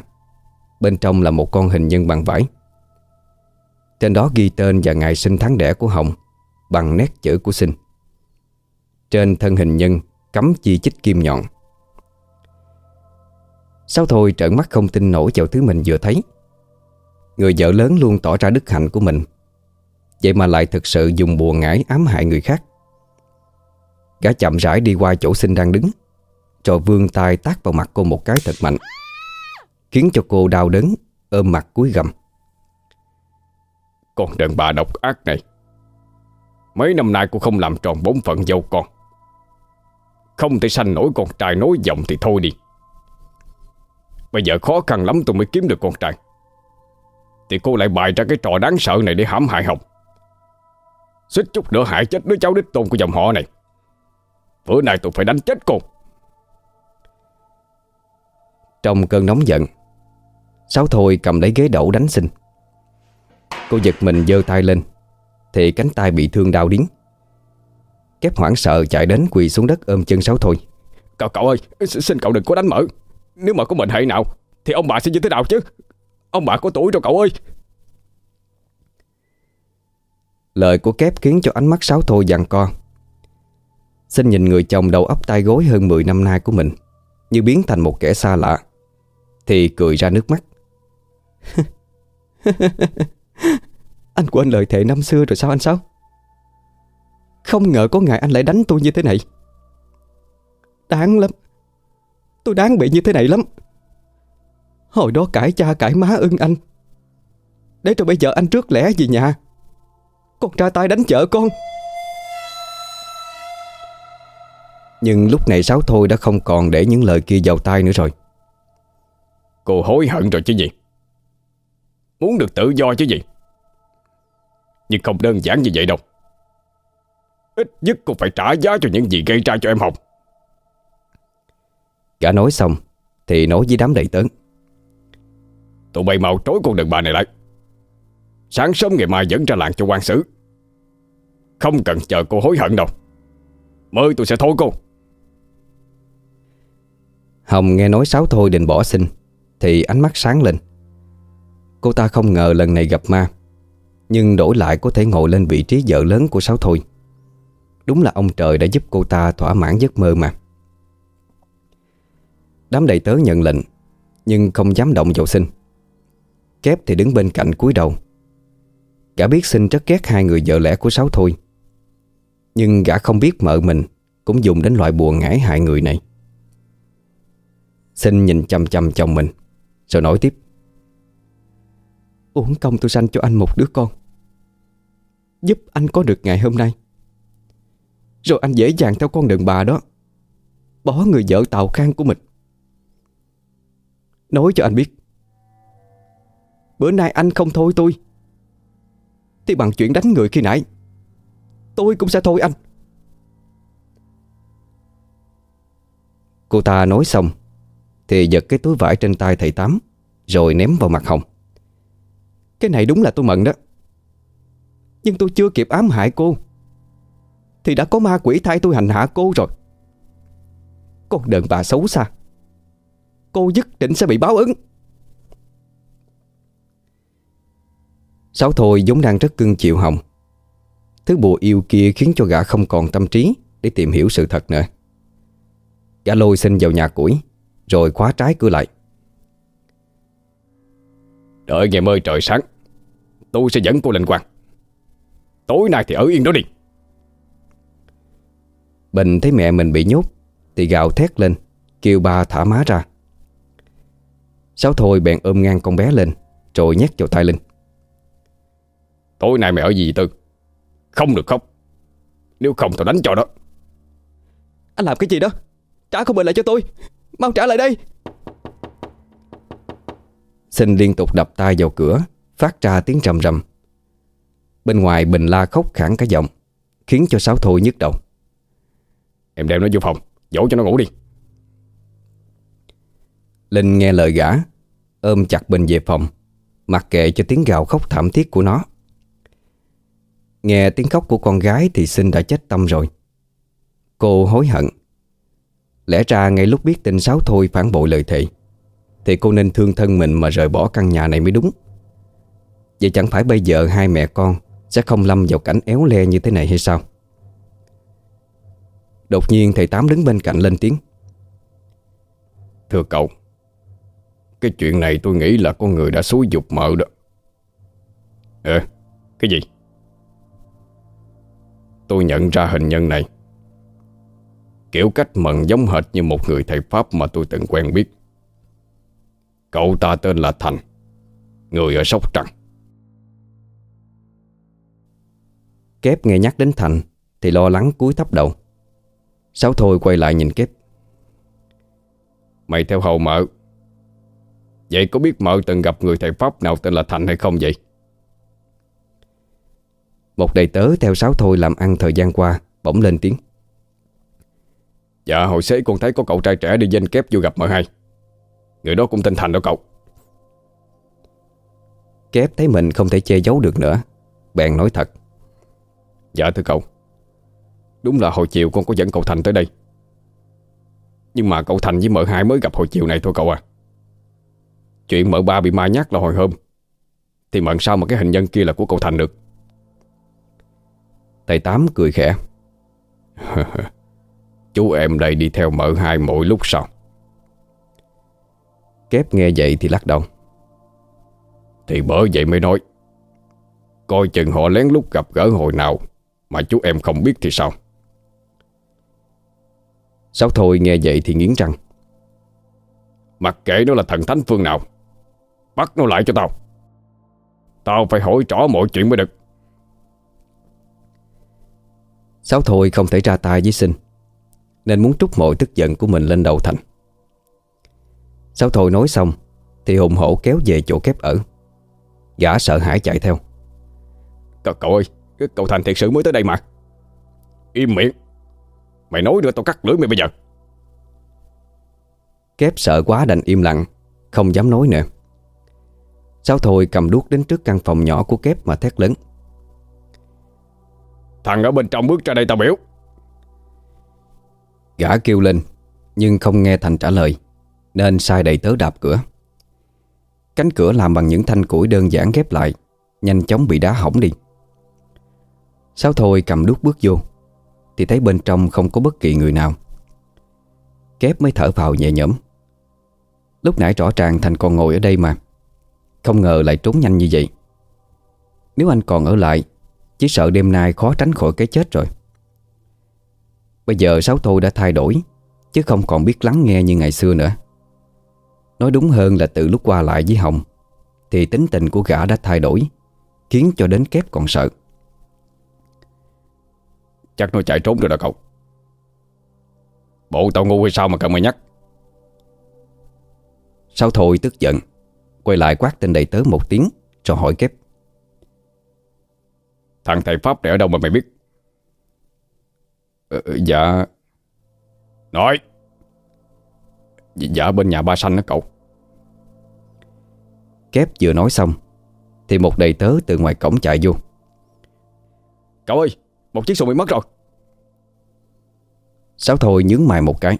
Bên trong là một con hình nhân bằng vải. Trên đó ghi tên và ngày sinh tháng đẻ của Hồng Bằng nét chữ của sinh. Trên thân hình nhân Cắm chi chích kim nhọn. Sao thôi trợn mắt không tin nổi vào thứ mình vừa thấy. Người vợ lớn luôn tỏ ra đức hạnh của mình. Vậy mà lại thực sự dùng bùa ngải ám hại người khác. Gã chậm rãi đi qua chỗ sinh đang đứng Rồi vươn tay tát vào mặt cô một cái thật mạnh, Khiến cho cô đau đớn, Ôm mặt cúi gầm Con đàn bà độc ác này, Mấy năm nay cô không làm tròn bổn phận dâu con. Không thể sanh nổi con trai nối dòng thì thôi đi. Bây giờ khó khăn lắm tôi mới kiếm được con trai. Thì cô lại bày ra cái trò đáng sợ này để hãm hại Hồng. Xích chút nữa hại chết đứa cháu đích tôn của dòng họ này. Bữa nay tôi phải đánh chết cô. Trong cơn nóng giận Sáu Thôi cầm lấy ghế đẩu đánh sinh Cô giật mình giơ tay lên Thì cánh tay bị thương đau điếng. Kép hoảng sợ chạy đến quỳ xuống đất ôm chân Sáu Thôi. Cậu cậu ơi Xin cậu đừng có đánh mở nếu mà có mệnh hệ nào, Thì ông bà sẽ như thế nào chứ? Ông bà có tuổi rồi cậu ơi. Lời của kép khiến cho ánh mắt Sáu Thôi dằn co. Xin nhìn người chồng đầu óc tay gối hơn 10 năm nay của mình, Như biến thành một kẻ xa lạ, Thì cười ra nước mắt. <laughs> Anh quên lời thề năm xưa rồi sao anh Sáu? Không ngờ có ngày anh lại đánh tôi như thế này. Đáng lắm. Tôi đáng bị như thế này lắm. Hồi đó cãi cha cãi má ưng anh. Để rồi bây giờ anh trước lẽ gì nhà. Con ra tay đánh vợ con. Nhưng lúc này Sáu Thôi đã không còn để những lời kia vào tai nữa rồi. Cô hối hận rồi chứ gì? Muốn được tự do chứ gì? Nhưng không đơn giản như vậy đâu. Ít nhất cô phải trả giá cho những gì gây ra cho em Hồng Gã nói xong Thì nói với đám đầy tớn. Tụi bay mau trối con đàn bà này lại. Sáng sớm ngày mai dẫn ra làng cho quan xử. Không cần chờ cô hối hận đâu. Mời tôi sẽ thôi cô. Hồng nghe nói Sáu Thôi định bỏ sinh Thì ánh mắt sáng lên. Cô ta không ngờ lần này gặp ma Nhưng đổi lại có thể ngồi lên vị trí vợ lớn của Sáu Thôi. Đúng là ông trời đã giúp cô ta thỏa mãn giấc mơ mà Đám đầy tớ nhận lệnh, Nhưng không dám động vào sinh. Kép thì đứng bên cạnh cúi đầu. Gã biết sinh rất ghét hai người vợ lẽ của Sáu Thôi, Nhưng gã không biết mợ mình Cũng dùng đến loại bùa ngải hại người này. Sinh nhìn chăm chăm chồng mình, Rồi nói tiếp. Uổng công tôi sanh cho anh một đứa con, Giúp anh có được ngày hôm nay. Rồi anh dễ dàng theo con đường bà đó, Bỏ người vợ tàu khang của mình. Nói cho anh biết. Bữa nay anh không thôi tôi. Thì bằng chuyện đánh người khi nãy, Tôi cũng sẽ thôi anh. Cô ta nói xong, Thì giật cái túi vải trên tay thầy Tám, Rồi ném vào mặt Hồng. Cái này đúng là tôi mận đó. Nhưng tôi chưa kịp ám hại cô, Thì đã có ma quỷ thay tôi hành hạ cô rồi. Con đàn bà xấu xa. Cô nhất định sẽ bị báo ứng. Sáu Thôi vốn đang rất cưng chịu Hồng. Thứ bùa yêu kia khiến cho gã không còn tâm trí Để tìm hiểu sự thật nữa. Gã lôi xin vào nhà củi Rồi khóa trái cửa lại. Đợi ngày mơi trời sáng Tôi sẽ dẫn cô lên quan. Tối nay thì ở yên đó đi. Bình thấy mẹ mình bị nhốt Thì gào thét lên Kêu ba thả má ra Sáu thôi bèn ôm ngang con bé lên Rồi nhét vào tay Linh. Tối nay mày ở gì Tư? Không được khóc. Nếu không tao đánh cho đó Anh làm cái gì đó? Trả con Bình lại cho tôi. Mau trả lại đây. Sinh liên tục đập tay vào cửa Phát ra tiếng rầm rầm. Bên ngoài Bình la khóc khẳng cả giọng Khiến cho Sáu Thôi nhức đầu. Em đem nó vô phòng Dỗ cho nó ngủ đi Linh nghe lời gã, Ôm chặt Bình về phòng, Mặc kệ cho tiếng gào khóc thảm thiết của nó. Nghe tiếng khóc của con gái Thì Sinh đã chết tâm rồi. Cô hối hận. Lẽ ra ngay lúc biết tin Sáu Thôi phản bội lời thề, Thì cô nên thương thân mình Mà rời bỏ căn nhà này mới đúng. Vậy chẳng phải bây giờ hai mẹ con Sẽ không lâm vào cảnh éo le như thế này hay sao? Đột nhiên thầy Tám đứng bên cạnh lên tiếng. Thưa cậu cái chuyện này tôi nghĩ là con người đã xúi dục mợ đó. Ờ Cái gì? Tôi nhận ra hình nhân này. Kiểu cách mận giống hệt như một người thầy Pháp mà tôi từng quen biết. Cậu ta tên là Thành Người ở Sóc Trăng. Kép nghe nhắc đến Thành Thì lo lắng cúi thấp đầu. Sáu thôi quay lại nhìn Kép. Mày theo hầu mợ Vậy có biết mợ từng gặp người thầy Pháp nào tên là Thành hay không vậy? Một đầy tớ theo Sáu thôi làm ăn thời gian qua Bỗng lên tiếng. Dạ hồi xế con thấy có cậu trai trẻ đi danh kép vô gặp mợ hai Người đó cũng tên Thành đó cậu. Kép thấy mình không thể che giấu được nữa Bèn nói thật. Dạ thưa cậu. Đúng là hồi chiều con có dẫn cậu Thành tới đây. Nhưng mà cậu Thành với mợ hai mới gặp hồi chiều này thôi cậu à Chuyện mợ ba bị ma nhát là hồi hôm. Thì mận sao mà cái hình nhân kia là của cậu Thành được? Thầy Tám cười khẽ. <laughs> Chú em đây đi theo mợ hai mỗi lúc sau. Kép nghe vậy thì lắc đầu. Thì bởi vậy mới nói, Coi chừng họ lén lút gặp gỡ hồi nào Mà chú em không biết thì sao? Sáu thôi nghe vậy thì nghiến răng. Mặc kệ nó là thần thánh phương nào Bắt nó lại cho tao. Tao phải hỏi rõ mọi chuyện mới được. Sáu thôi không thể ra tay với sinh Nên muốn trút mọi tức giận của mình lên đầu Thành. Sáu thôi nói xong Thì hùng hổ kéo về chỗ kép ở. Gã sợ hãi chạy theo. Cậu, cậu ơi Cậu Thành thiệt sự mới tới đây mà. Im miệng. Mày nói nữa tao cắt lưỡi mày bây giờ. Kép sợ quá đành im lặng Không dám nói nữa Sáu thôi cầm đuốc đến trước căn phòng nhỏ của kép mà thét lớn. Thằng ở bên trong bước ra đây tao biểu. Gã kêu lên Nhưng không nghe Thành trả lời Nên sai đầy tớ đạp cửa. Cánh cửa làm bằng những thanh củi đơn giản ghép lại Nhanh chóng bị đá hỏng đi. Sáu thôi cầm đuốc bước vô Thì thấy bên trong không có bất kỳ người nào. Kép mới thở vào nhẹ nhõm. Lúc nãy rõ ràng Thành còn ngồi ở đây mà Không ngờ lại trốn nhanh như vậy. Nếu anh còn ở lại Chỉ sợ đêm nay khó tránh khỏi cái chết rồi. Bây giờ Sáu Thôi đã thay đổi Chứ không còn biết lắng nghe như ngày xưa nữa. Nói đúng hơn là từ lúc qua lại với Hồng Thì tính tình của gã đã thay đổi Khiến cho đến kép còn sợ. Chắc nó chạy trốn rồi đó cậu. Bộ tao ngu hay sao mà cần mày nhắc? Sáu Thôi tức giận Quay lại quát tên đầy tớ một tiếng Rồi hỏi kép. Thằng thầy Pháp này ở đâu mà mày biết? Ờ, Dạ. Nói. Dạ bên nhà ba xanh đó cậu. Kép vừa nói xong Thì một đầy tớ từ ngoài cổng chạy vô. Cậu ơi Một chiếc xuồng bị mất rồi. Sáu Thôi nhướng mày một cái.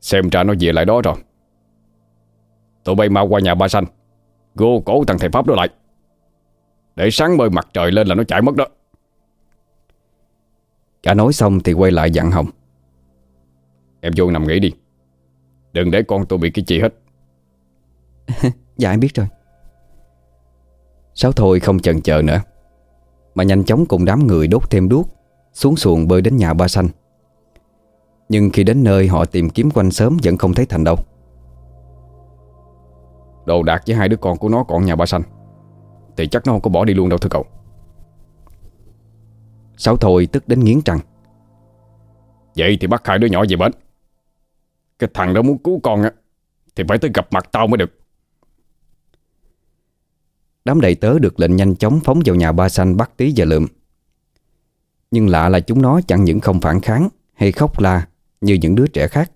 Xem ra nó về lại đó rồi Tụi bay mau qua nhà ba xanh Gô cổ thằng thầy Pháp đó lại. Để sáng mời mặt trời lên là nó chạy mất đó. Cả nói xong thì quay lại dặn Hồng. Em vô nằm nghỉ đi. Đừng để con tôi bị cái gì hết. <laughs> Dạ em biết rồi. Sáu Thôi không chần chờ nữa. Mà nhanh chóng cùng đám người đốt thêm đuốc Xuống xuồng bơi đến nhà ba xanh Nhưng khi đến nơi họ tìm kiếm quanh sớm Vẫn không thấy Thành đâu Đồ đạc với hai đứa con của nó còn nhà ba xanh Thì chắc nó không có bỏ đi luôn đâu thưa cậu. Sáu thôi tức đến nghiến trăng. Vậy thì bắt hai đứa nhỏ về bến. Cái thằng đó muốn cứu con á, Thì phải tới gặp mặt tao mới được. Đám đầy tớ được lệnh nhanh chóng phóng vào nhà ba xanh bắt tí và lượm. Nhưng lạ là chúng nó chẳng những không phản kháng Hay khóc la như những đứa trẻ khác,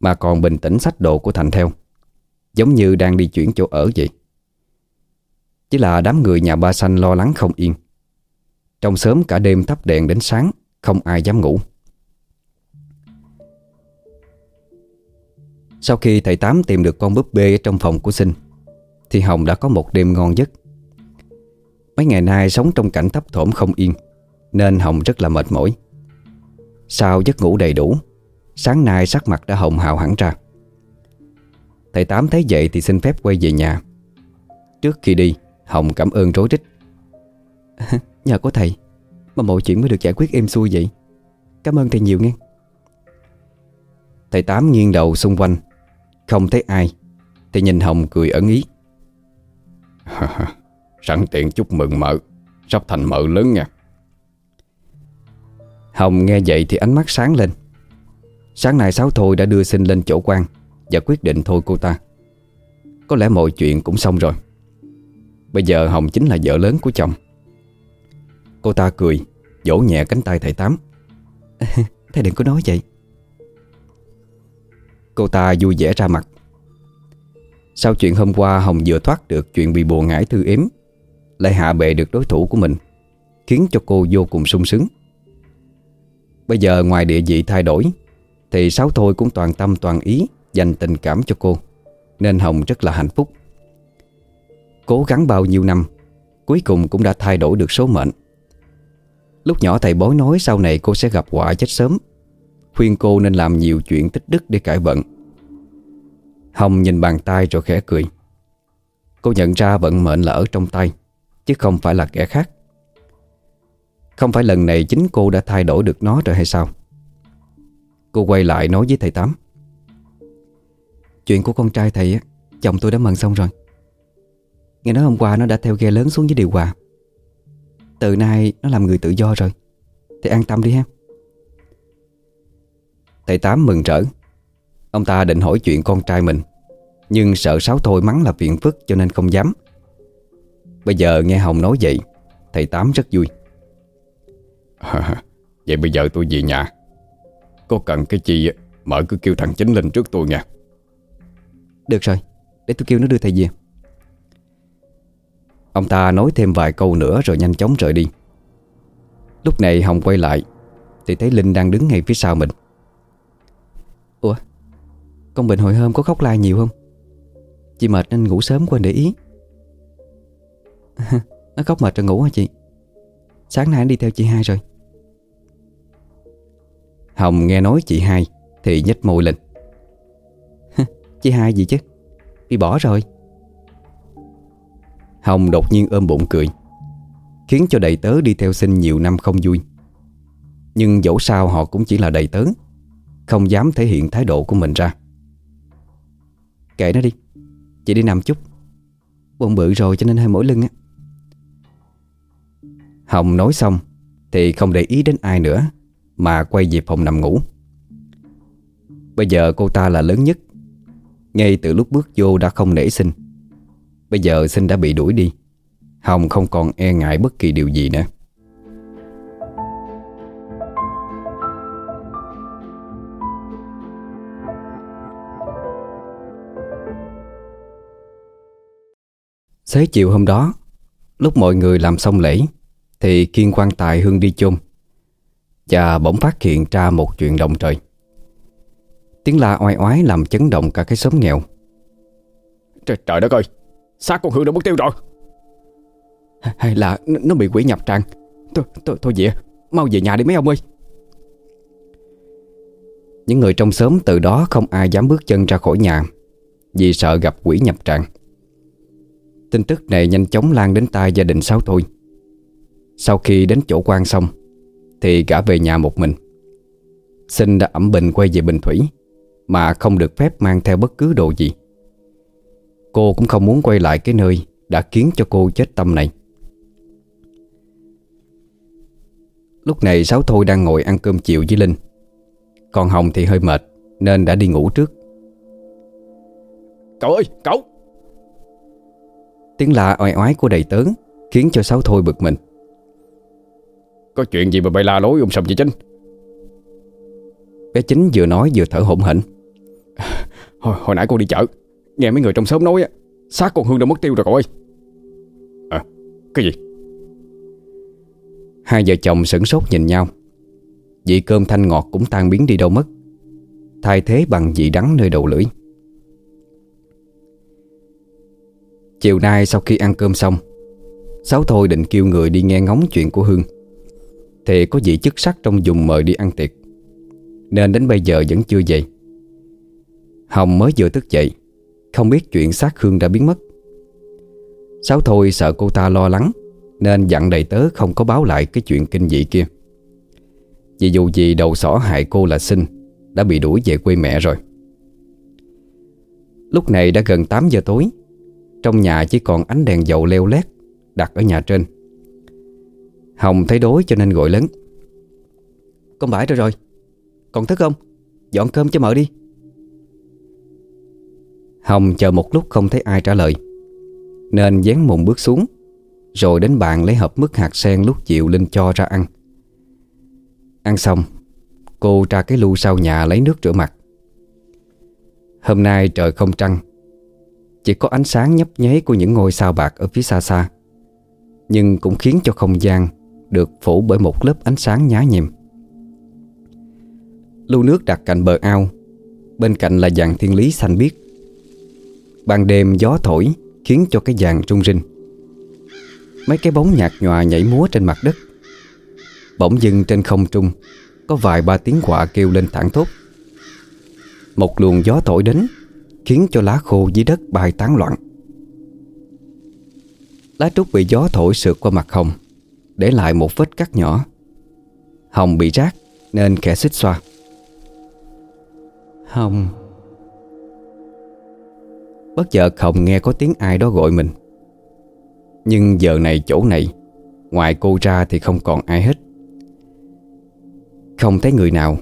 Mà còn bình tĩnh sách đồ của Thành theo. Giống như đang đi chuyển chỗ ở vậy. Chỉ là đám người nhà ba xanh lo lắng không yên. Trong sớm cả đêm thắp đèn đến sáng, Không ai dám ngủ. Sau khi thầy Tám tìm được con búp bê trong phòng của Sinh, Thì Hồng đã có một đêm ngon giấc. Mấy ngày nay sống trong cảnh thấp thỏm không yên, Nên Hồng rất là mệt mỏi. Sau giấc ngủ đầy đủ, Sáng nay sắc mặt đã hồng hào hẳn ra. Thầy Tám thấy vậy thì xin phép quay về nhà. Trước khi đi Hồng cảm ơn rối rít. <laughs> Nhờ có thầy Mà mọi chuyện mới được giải quyết êm xuôi vậy. Cảm ơn thầy nhiều nghe. Thầy Tám nghiêng đầu xung quanh Không thấy ai. Thì nhìn Hồng cười ẩn ý. <laughs> Sẵn tiện chúc mừng mợ Sắp thành mợ lớn nha. Hồng nghe vậy thì ánh mắt sáng lên. Sáng nay Sáu Thôi đã đưa xin lên chỗ quan và quyết định thôi cô ta. Có lẽ mọi chuyện cũng xong rồi. Bây giờ Hồng chính là vợ lớn của chồng. Cô ta cười Vỗ nhẹ cánh tay thầy Tám. <laughs> Thầy đừng có nói vậy. Cô ta vui vẻ ra mặt. Sau chuyện hôm qua Hồng vừa thoát được chuyện bị bùa ngải thư yếm, Lại hạ bệ được đối thủ của mình Khiến cho cô vô cùng sung sướng. Bây giờ ngoài địa vị thay đổi Thì Sáu Thôi cũng toàn tâm toàn ý Dành tình cảm cho cô, Nên Hồng rất là hạnh phúc. Cố gắng bao nhiêu năm, Cuối cùng cũng đã thay đổi được số mệnh. Lúc nhỏ thầy bói nói sau này cô sẽ gặp quả chết sớm, Khuyên cô nên làm nhiều chuyện tích đức để cải vận. Hồng nhìn bàn tay rồi khẽ cười. Cô nhận ra vận mệnh là ở trong tay, Chứ không phải là kẻ khác. Không phải lần này chính cô đã thay đổi được nó rồi hay sao? Cô quay lại nói với thầy Tám. Chuyện của con trai thầy á, Chồng tôi đã mần xong rồi. Nghe nói hôm qua nó đã theo ghe lớn xuống với điều hòa. Từ nay nó làm người tự do rồi. Thì an tâm đi ha. Thầy Tám mừng rỡ. Ông ta định hỏi chuyện con trai mình, Nhưng sợ Sáu Thôi mắng là phiền phức cho nên không dám. Bây giờ nghe Hồng nói vậy, Thầy Tám rất vui. <laughs> Vậy bây giờ tôi về nhà. Có cần cái chi Mở cứ kêu thằng chính lên trước tôi nha. Được rồi, Để tôi kêu nó đưa thầy về. Ông ta nói thêm vài câu nữa Rồi nhanh chóng rời đi. Lúc này Hồng quay lại, Thì thấy Linh đang đứng ngay phía sau mình. Ủa, Con Bình hồi hôm có khóc la nhiều không? Chị mệt nên ngủ sớm quên để ý. <laughs> Nó khóc mệt rồi ngủ hả chị? Sáng nay nó đi theo chị hai rồi. Hồng nghe nói chị hai Thì nhếch môi lên. Chị hai gì chứ? Bị bỏ rồi. Hồng đột nhiên ôm bụng cười, Khiến cho đầy tớ đi theo sinh nhiều năm không vui. Nhưng dẫu sao họ cũng chỉ là đầy tớ, Không dám thể hiện thái độ của mình ra. Kệ nó đi, Chị đi nằm chút. Bụng bự rồi cho nên hơi mỏi lưng á. Hồng nói xong Thì không để ý đến ai nữa, Mà quay về phòng nằm ngủ. Bây giờ cô ta là lớn nhất ngay từ lúc bước vô đã không nể sinh. Bây giờ sinh đã bị đuổi đi. Hồng không còn e ngại bất kỳ điều gì nữa. Xế chiều hôm đó, Lúc mọi người làm xong lễ, Thì Kiên quan tài Hương đi chôn. Và bỗng phát hiện ra một chuyện động trời. Tiếng la oai oái làm chấn động cả cái xóm nghèo. Trời, trời đất ơi Xác con Hương đã mất tiêu rồi. Hay là nó bị quỷ nhập tràng. Thôi, thôi, thôi vậy Mau về nhà đi mấy ông ơi. Những người trong xóm từ đó không ai dám bước chân ra khỏi nhà Vì sợ gặp quỷ nhập tràng. Tin tức này nhanh chóng lan đến tai gia đình Sáu Thôi Sau khi đến chỗ quan xong Thì gã về nhà một mình. Sinh đã ẩm bình quay về Bình Thủy Mà không được phép mang theo bất cứ đồ gì. Cô cũng không muốn quay lại cái nơi Đã khiến cho cô chết tâm này. Lúc này Sáu Thôi đang ngồi ăn cơm chiều với Linh. Còn Hồng thì hơi mệt Nên đã đi ngủ trước. Cậu ơi cậu! Tiếng la oai oái của đầy tớ Khiến cho Sáu Thôi bực mình. Có chuyện gì mà bày la lối ông Sầm chị Chính Bé Chính vừa nói vừa thở hổn hển <laughs> hồi, hồi nãy cô đi chợ Nghe mấy người trong xóm nói á Xác con Hương đã mất tiêu rồi cậu ơi. À cái gì? Hai vợ chồng sửng sốt nhìn nhau. Vị cơm thanh ngọt cũng tan biến đi đâu mất. Thay thế bằng vị đắng nơi đầu lưỡi. Chiều nay sau khi ăn cơm xong Sáu Thôi định kêu người đi nghe ngóng chuyện của Hương. Thì có vị chức sắc trong vùng mời đi ăn tiệc. Nên đến bây giờ vẫn chưa về. Hồng mới vừa thức dậy. Không biết chuyện xác Hương đã biến mất. Sáu Thôi sợ cô ta lo lắng, Nên dặn đầy tớ không có báo lại cái chuyện kinh dị kia. Vì dù gì đầu sỏ hại cô là sinh, Đã bị đuổi về quê mẹ rồi. Lúc này đã gần 8 giờ tối. Trong nhà chỉ còn ánh đèn dầu leo lét Đặt ở nhà trên. Hồng thấy đối cho nên gọi lớn. Con bãi rồi rồi. Còn thức không? Dọn cơm cho mợ đi. Hồng chờ một lúc không thấy ai trả lời. Nên dán mùng bước xuống, Rồi đến bàn lấy hộp mứt hạt sen lúc chịu Linh cho ra ăn. Ăn xong, Cô ra cái lu sau nhà lấy nước rửa mặt. Hôm nay trời không trăng, Chỉ có ánh sáng nhấp nháy của những ngôi sao bạc ở phía xa xa, Nhưng cũng khiến cho không gian Được phủ bởi một lớp ánh sáng nhá nhem. Lu nước đặt cạnh bờ ao, Bên cạnh là dàn thiên lý xanh biếc. Ban đêm gió thổi, Khiến cho cái vàng rung rinh. Mấy cái bóng nhạt nhòa nhảy múa trên mặt đất. Bỗng dưng trên không trung, Có vài ba tiếng quạ kêu lên thẳng thốt. Một luồng gió thổi đến, Khiến cho lá khô dưới đất bay tán loạn. Lá trúc bị gió thổi sượt qua mặt Hồng, Để lại một vết cắt nhỏ. Hồng bị rác, Nên khẽ xích xoa. Hồng. Bất chợt Hồng nghe có tiếng ai đó gọi mình. Nhưng giờ này chỗ này, Ngoài cô ra thì không còn ai hết. Không thấy người nào.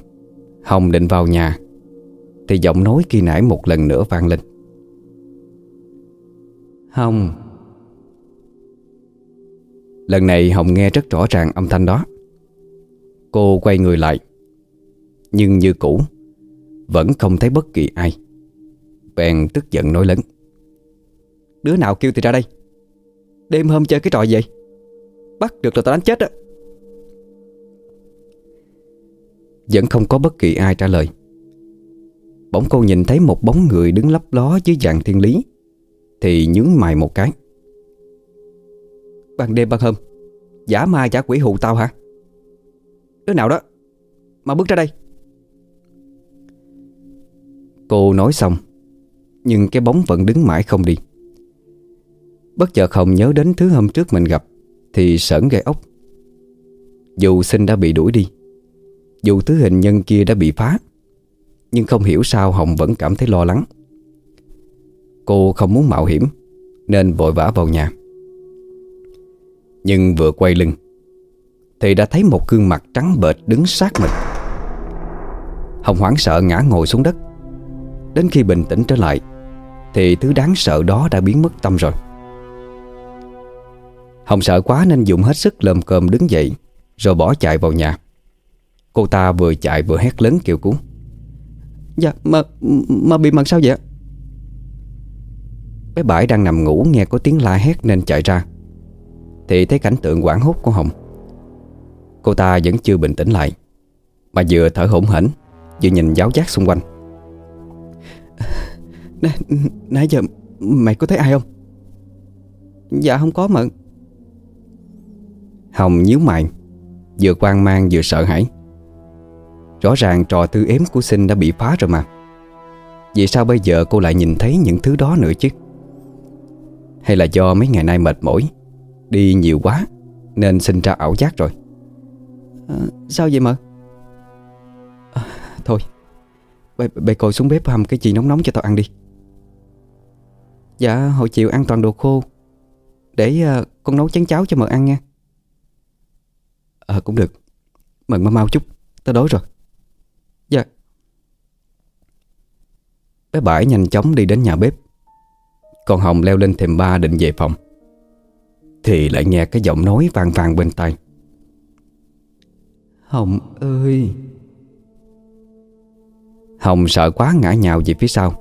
Hồng định vào nhà, Thì giọng nói khi nãy một lần nữa vang lên. Hồng. Lần này Hồng nghe rất rõ ràng âm thanh đó. Cô quay người lại, Nhưng như cũ, Vẫn không thấy bất kỳ ai. Bèn tức giận nói lớn. Đứa nào kêu thì ra đây. Đêm hôm chơi cái trò gì Bắt được là tao đánh chết đó Vẫn không có bất kỳ ai trả lời. Bỗng cô nhìn thấy một bóng người đứng lấp ló dưới dạng thiên lý, Thì nhướng mày một cái. Ban đêm ban hôm, Giả ma giả quỷ hù tao hả? Đứa nào đó Mà bước ra đây. Cô nói xong nhưng cái bóng vẫn đứng mãi không đi. Bất chợt Hồng nhớ đến thứ hôm trước mình gặp, Thì sởn gai ốc. Dù sinh đã bị đuổi đi, Dù thứ hình nhân kia đã bị phá, Nhưng không hiểu sao Hồng vẫn cảm thấy lo lắng. Cô không muốn mạo hiểm, Nên vội vã vào nhà. Nhưng vừa quay lưng, Thì đã thấy một gương mặt trắng bệch đứng sát mình. Hồng hoảng sợ ngã ngồi xuống đất. Đến khi bình tĩnh trở lại Thì thứ đáng sợ đó đã biến mất tâm rồi. Hồng sợ quá nên dùng hết sức lơm cơm đứng dậy Rồi bỏ chạy vào nhà. Cô ta vừa chạy vừa hét lớn kêu cứu. Dạ mà, mà bị mặn sao vậy? Bé Bãi đang nằm ngủ nghe có tiếng la hét nên chạy ra. Thì thấy cảnh tượng quảng hốt của Hồng. Cô ta vẫn chưa bình tĩnh lại Mà vừa thở hổn hển Vừa nhìn giáo giác xung quanh. Nãy giờ mày có thấy ai không? Dạ không có mà. Hồng nhíu mày Vừa quan mang vừa sợ hãi. Rõ ràng trò tư ếm của sinh đã bị phá rồi mà. Vì sao bây giờ cô lại nhìn thấy những thứ đó nữa chứ? Hay là do mấy ngày nay mệt mỏi Đi nhiều quá Nên sinh ra ảo giác rồi? À, Sao vậy mợ à, Thôi Bày, bày coi xuống bếp hầm cái gì nóng nóng cho tao ăn đi. Dạ hồi chiều ăn toàn đồ khô. Để uh, con nấu chén cháo cho mợ ăn nha. Ờ cũng được. Mừng mau mau chút Tao đói rồi. Dạ. Bé Bãi nhanh chóng đi đến nhà bếp. Còn Hồng leo lên thềm ba định về phòng. Thì lại nghe cái giọng nói vang vang bên tai. Hồng ơi. Hồng sợ quá ngã nhào về phía sau.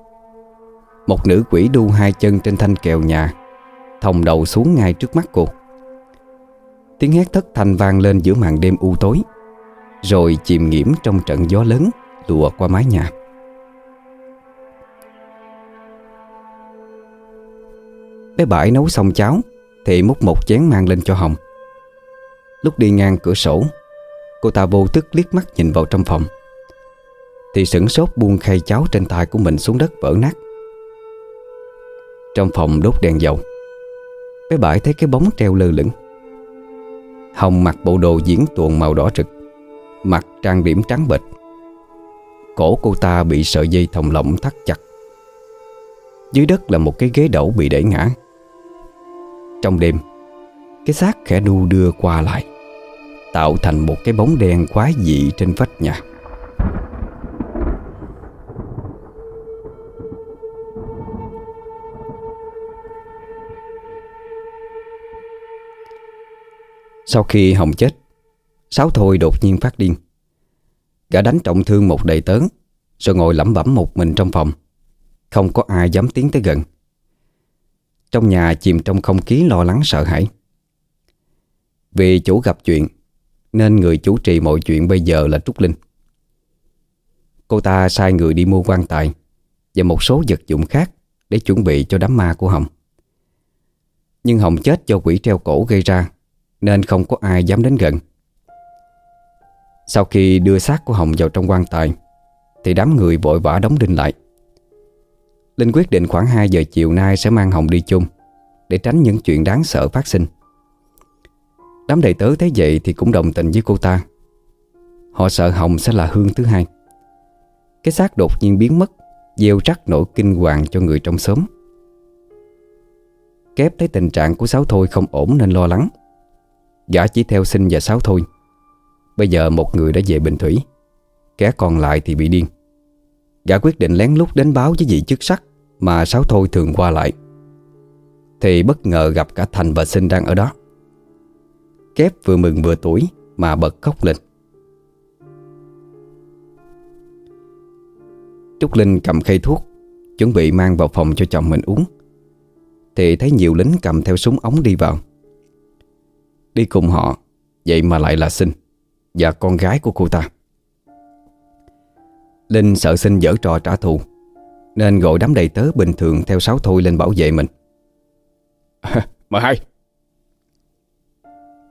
Một nữ quỷ đu hai chân trên thanh kèo nhà, Thòng đầu xuống ngay trước mắt cô. Tiếng hét thất thanh vang lên giữa màn đêm u tối, Rồi chìm nghiễm trong trận gió lớn Lùa qua mái nhà. Bé Bãi nấu xong cháo, Thì múc một chén mang lên cho Hồng. Lúc đi ngang cửa sổ, Cô ta vô thức liếc mắt nhìn vào trong phòng. Thì sửng sốt buông khay cháo trên tay của mình xuống đất vỡ nát. Trong phòng đốt đèn dầu, Bé Bãi thấy cái bóng treo lơ lửng. Hồng mặc bộ đồ diễn tuồng màu đỏ rực, Mặt trang điểm trắng bệch. Cổ cô ta bị sợi dây thòng lọng thắt chặt. Dưới đất là một cái ghế đẩu bị đẩy ngã. Trong đêm, Cái xác khẽ đu đưa qua lại, Tạo thành một cái bóng đen quái dị trên vách nhà. Sau khi Hồng chết, Sáu Thôi đột nhiên phát điên. Gã đánh trọng thương một đầy tớ, Rồi ngồi lẩm bẩm một mình trong phòng. Không có ai dám tiến tới gần. Trong nhà chìm trong không khí lo lắng sợ hãi. Vì chủ gặp chuyện, Nên người chủ trì mọi chuyện bây giờ là Trúc Linh. Cô ta sai người đi mua quan tài Và một số vật dụng khác Để chuẩn bị cho đám ma của Hồng. Nhưng Hồng chết do quỷ treo cổ gây ra. Nên không có ai dám đến gần. Sau khi đưa xác của Hồng vào trong quan tài, Thì đám người vội vã đóng đinh lại. Linh quyết định khoảng 2 giờ chiều nay sẽ mang Hồng đi chung Để tránh những chuyện đáng sợ phát sinh. Đám đầy tớ thấy vậy thì cũng đồng tình với cô ta. Họ sợ Hồng sẽ là hương thứ hai. Cái xác đột nhiên biến mất, Gieo rắc nỗi kinh hoàng cho người trong xóm. Kép thấy tình trạng của Sáu Thôi không ổn nên lo lắng. Gã chỉ theo sinh và Sáu Thôi. Bây giờ một người đã về Bình Thủy, Kẻ còn lại thì bị điên. Gã quyết định lén lút đến báo với vị chức sắc Mà Sáu Thôi thường qua lại. Thì bất ngờ gặp cả Thành và Sinh đang ở đó. Kép vừa mừng vừa tuổi Mà bật khóc lên. Trúc Linh cầm khay thuốc, Chuẩn bị mang vào phòng cho chồng mình uống. Thì thấy nhiều lính cầm theo súng ống đi vào. Đi cùng họ Vậy mà lại là Sinh Và con gái của cô ta. Linh sợ Sinh dở trò trả thù Nên gọi đám đầy tớ bình thường Theo sáu thôi lên bảo vệ mình. <laughs> Mời hai.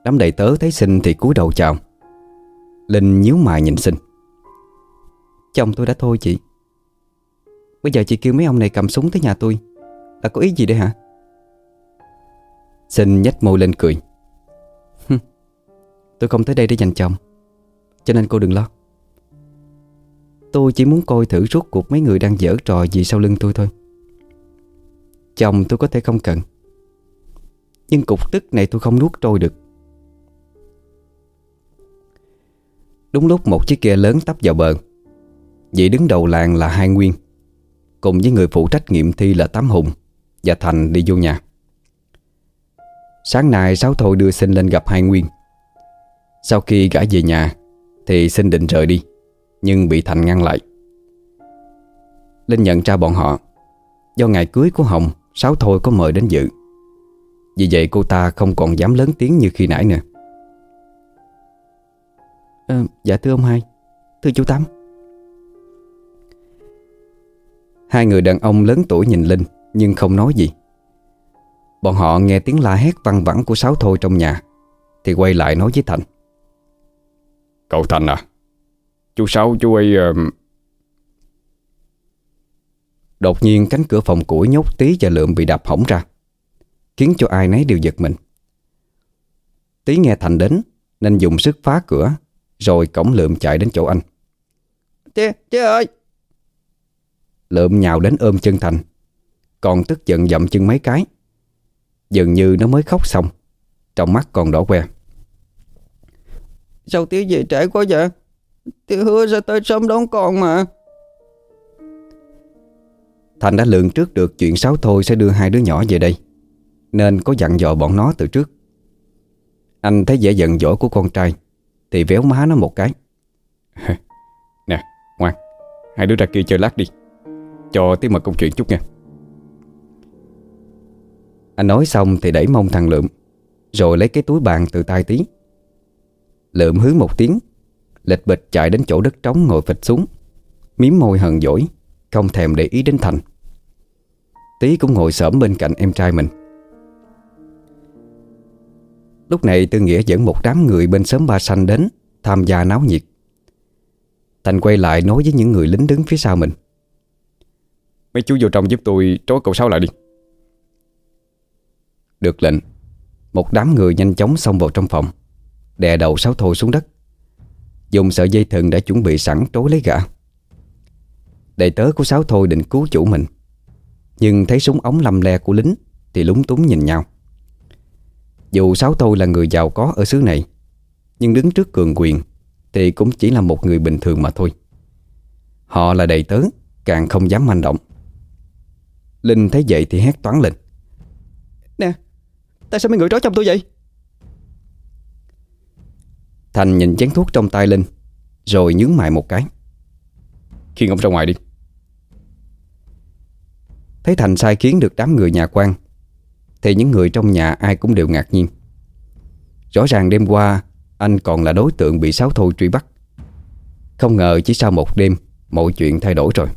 Đám đầy tớ thấy Sinh thì cúi đầu chào. Linh nhíu mày nhìn Sinh. Chồng tôi đã thôi chị. Bây giờ chị kêu mấy ông này cầm súng tới nhà tôi. Là có ý gì đây hả? Sinh nhếch môi lên cười. cười Tôi không tới đây để giành chồng, Cho nên cô đừng lo. Tôi chỉ muốn coi thử rốt cuộc mấy người đang dở trò gì sau lưng tôi thôi. Chồng tôi có thể không cần, Nhưng cục tức này tôi không nuốt trôi được. Đúng lúc một chiếc ghe lớn tấp vào bờ, Vị đứng đầu làng là Hai Nguyên, Cùng với người phụ trách nghiệm thi là Tám Hùng Và Thành đi vô nhà. Sáng nay, Sáu Thôi đưa Sinh lên gặp Hai Nguyên. Sau khi gã về nhà Thì xin định rời đi Nhưng bị Thành ngăn lại. Linh nhận ra bọn họ Do ngày cưới của Hồng Sáu Thôi có mời đến dự. Vì vậy cô ta không còn dám lớn tiếng như khi nãy nữa. À, Dạ thưa ông hai Thưa chú Tám. Hai người đàn ông lớn tuổi nhìn Linh Nhưng không nói gì. Bọn họ nghe tiếng la hét văng vẳng của Sáu Thôi trong nhà Thì quay lại nói với Thành. Cậu Thành à? Chú Sáu chú ấy uh... Đột nhiên cánh cửa phòng củi nhốt tí và lượm bị đập hỏng ra Khiến cho ai nấy đều giật mình. Tí nghe Thành đến Nên dùng sức phá cửa Rồi cổng lượm chạy đến chỗ anh. Tía, tía ơi! Lượm nhào đến ôm chân Thành Còn tức giận dậm chân mấy cái. Dường như nó mới khóc xong Trong mắt còn đỏ que Sao tía về trễ quá vậy? Tía hứa sẽ tới sớm đón con mà? Thành đã lường trước được chuyện Sáu Thôi sẽ đưa hai đứa nhỏ về đây. Nên có dặn dò bọn nó từ trước. Anh thấy vẻ giận dỗi của con trai Thì véo má nó một cái. Nè ngoan Hai đứa ra kia chơi lát đi. Cho tiếng mật công chuyện chút nha. Anh nói xong thì đẩy mông thằng Lượm Rồi lấy cái túi bàn từ tay tí Lượm hướng một tiếng. Lệch bịch chạy đến chỗ đất trống ngồi phịch xuống. Miếm môi hờn dỗi Không thèm để ý đến Thành. Tí cũng ngồi xổm bên cạnh em trai mình. Lúc này Tư Nghĩa dẫn một đám người bên xóm Ba Xanh đến Tham gia náo nhiệt. Thành quay lại nói với những người lính đứng phía sau mình. Mấy chú vô trong giúp tôi trói cậu Sáu lại đi. Được lệnh Một đám người nhanh chóng xông vào trong phòng Đè đầu Sáu Thôi xuống đất. Dùng sợi dây thừng đã chuẩn bị sẵn trối lấy gã. Đầy tớ của Sáu Thôi định cứu chủ mình. Nhưng thấy súng ống lầm le của lính Thì lúng túng nhìn nhau. Dù Sáu Thôi là người giàu có ở xứ này, Nhưng đứng trước cường quyền Thì cũng chỉ là một người bình thường mà thôi. Họ là đầy tớ, Càng không dám manh động. Linh thấy vậy thì hét toán lên. Nè, Tại sao mấy người trói chồng tôi vậy? Thành nhìn chén thuốc trong tay Linh, Rồi nhướng mày một cái. Khiên ông ra ngoài đi. Thấy Thành sai khiến được đám người nhà quan, Thì những người trong nhà ai cũng đều ngạc nhiên. Rõ ràng đêm qua, Anh còn là đối tượng bị Sáu Thôi truy bắt. Không ngờ chỉ sau một đêm, Mọi chuyện thay đổi rồi.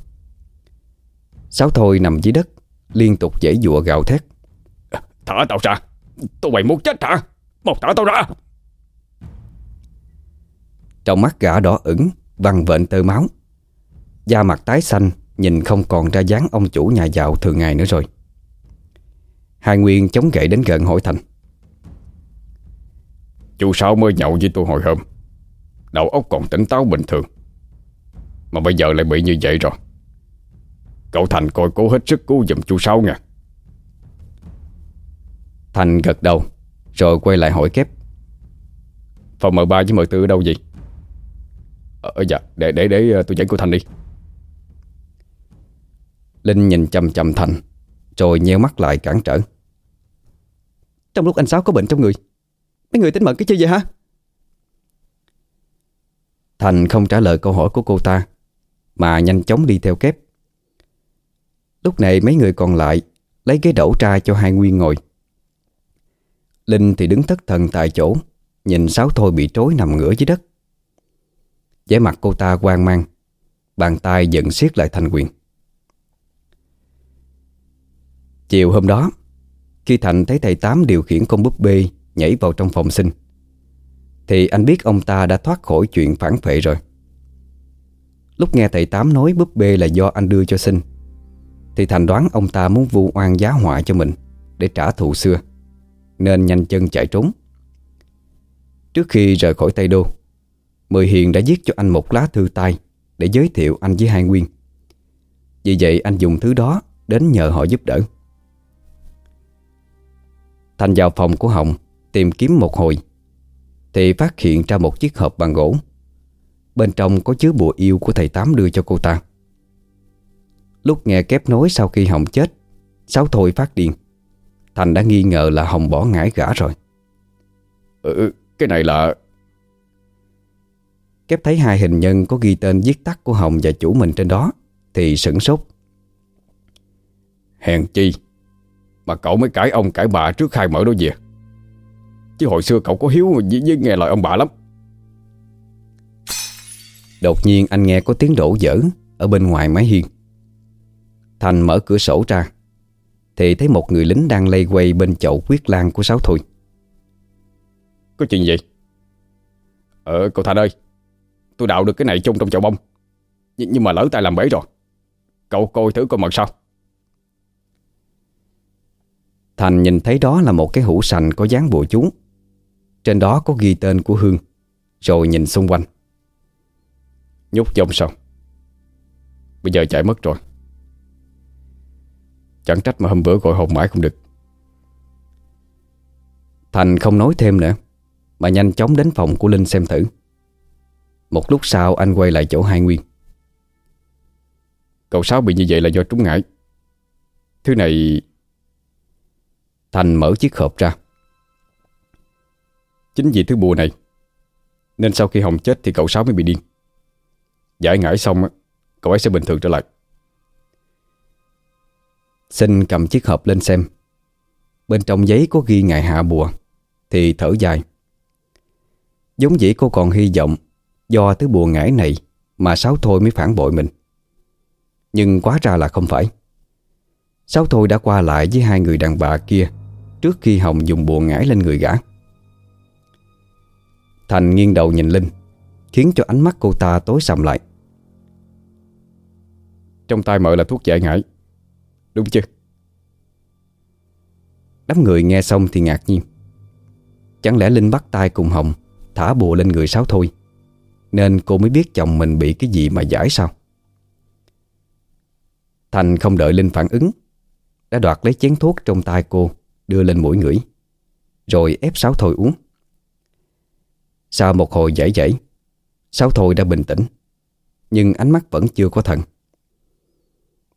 Sáu Thôi nằm dưới đất, Liên tục dãy dụa gào thét. Thả tao ra Tụi mày muốn chết hả? Một thả tao ra! Trong mắt gã đỏ ửng Vằn vện tơ máu. Da mặt tái xanh Nhìn không còn ra dáng ông chủ nhà giàu thường ngày nữa rồi. Hai Nguyên chống gậy đến gần hỏi Thành. Chú Sáu mới nhậu với tôi hồi hôm. Đầu óc còn tỉnh táo bình thường. Mà bây giờ lại bị như vậy rồi. Cậu Thành coi cố hết sức cứu giùm chú Sáu nha. Thành gật đầu Rồi quay lại hỏi kép. Phòng M3 với M4 ở đâu vậy Ờ, ờ dạ Để để để ờ, tôi dẫn cô Thành đi. Linh nhìn chầm chầm Thành, Rồi nheo mắt lại cản trở. Trong lúc anh Sáu có bệnh trong người, Mấy người tính mận cái chơi vậy hả? Thành không trả lời câu hỏi của cô ta, Mà nhanh chóng đi theo kép. Lúc này mấy người còn lại Lấy ghế đổ ra cho hai Nguyên ngồi. Linh thì đứng thất thần tại chỗ, Nhìn Sáu Thôi bị trối nằm ngửa dưới đất vẻ mặt cô ta hoang mang. Bàn tay giận siết lại Thành Quyền. Chiều hôm đó, Khi Thành thấy thầy Tám điều khiển con búp bê Nhảy vào trong phòng sinh, Thì anh biết ông ta đã thoát khỏi chuyện phản phệ rồi. Lúc nghe thầy Tám nói búp bê là do anh đưa cho sinh, Thì Thành đoán ông ta muốn vu oan giá họa cho mình Để trả thù xưa, Nên nhanh chân chạy trốn. Trước khi rời khỏi Tây Đô Mười Hiền đã viết cho anh một lá thư tay Để giới thiệu anh với Hai Nguyên. Vì vậy anh dùng thứ đó Đến nhờ họ giúp đỡ. Thành vào phòng của Hồng Tìm kiếm một hồi Thì phát hiện ra một chiếc hộp bằng gỗ. Bên trong có chứa bùa yêu của thầy Tám đưa cho cô ta. Lúc nghe kép nối sau khi Hồng chết Sáu Thôi phát điên. Thành đã nghi ngờ là Hồng bỏ ngải gã rồi. Ừ, ừ, Cái này là Kép thấy hai hình nhân có ghi tên viết tắt của Hồng và chủ mình trên đó Thì sửng sốt. Hèn chi Mà cậu mới cãi ông cãi bà trước khai mở đó về. Chứ hồi xưa cậu có hiếu với, với nghe lời ông bà lắm. Đột nhiên anh nghe có tiếng đổ dở Ở bên ngoài mái hiên. Thành mở cửa sổ ra Thì thấy một người lính đang lây quay bên chậu quyết lan của Sáu Thôi. Có chuyện gì Ờ cậu Thành ơi Tôi đạo được cái này chung trong chậu bông. Nh Nhưng mà lỡ tay làm bể rồi. Cậu coi thử coi mật sao. Thành nhìn thấy đó là một cái hũ sành có dán bùa chú. Trên đó có ghi tên của Hương Rồi nhìn xung quanh. Nhúc dông sao Bây giờ chạy mất rồi. Chẳng trách mà hôm bữa gọi hồn mãi không được. Thành không nói thêm nữa Mà nhanh chóng đến phòng của Linh xem thử một lúc sau, anh quay lại chỗ hai Nguyên. Cậu Sáu bị như vậy là do trúng ngải. Thứ này, Thành mở chiếc hộp ra. Chính vì thứ bùa này, Nên sau khi Hồng chết thì cậu Sáu mới bị điên. Giải ngải xong Cậu ấy sẽ bình thường trở lại. Xin cầm chiếc hộp lên xem. Bên trong giấy có ghi ngày hạ bùa, Thì thở dài. Giống dĩ cô còn hy vọng Do thứ bùa ngải này Mà Sáu Thôi mới phản bội mình. Nhưng quá ra là không phải. Sáu Thôi đã qua lại với hai người đàn bà kia Trước khi Hồng dùng bùa ngải lên người gã. Thành nghiêng đầu nhìn Linh, Khiến cho ánh mắt cô ta tối sầm lại. Trong tay mợ là thuốc giải ngải, Đúng chứ Đám người nghe xong thì ngạc nhiên. Chẳng lẽ Linh bắt tay cùng Hồng Thả bùa lên người Sáu thôi? Nên cô mới biết chồng mình bị cái gì mà giải sao. Thành không đợi Linh phản ứng, Đã đoạt lấy chén thuốc trong tay cô, Đưa lên mũi ngửi, Rồi ép Sáu Thôi uống. Sau một hồi giải giải, Sáu Thôi đã bình tĩnh, Nhưng ánh mắt vẫn chưa có thần.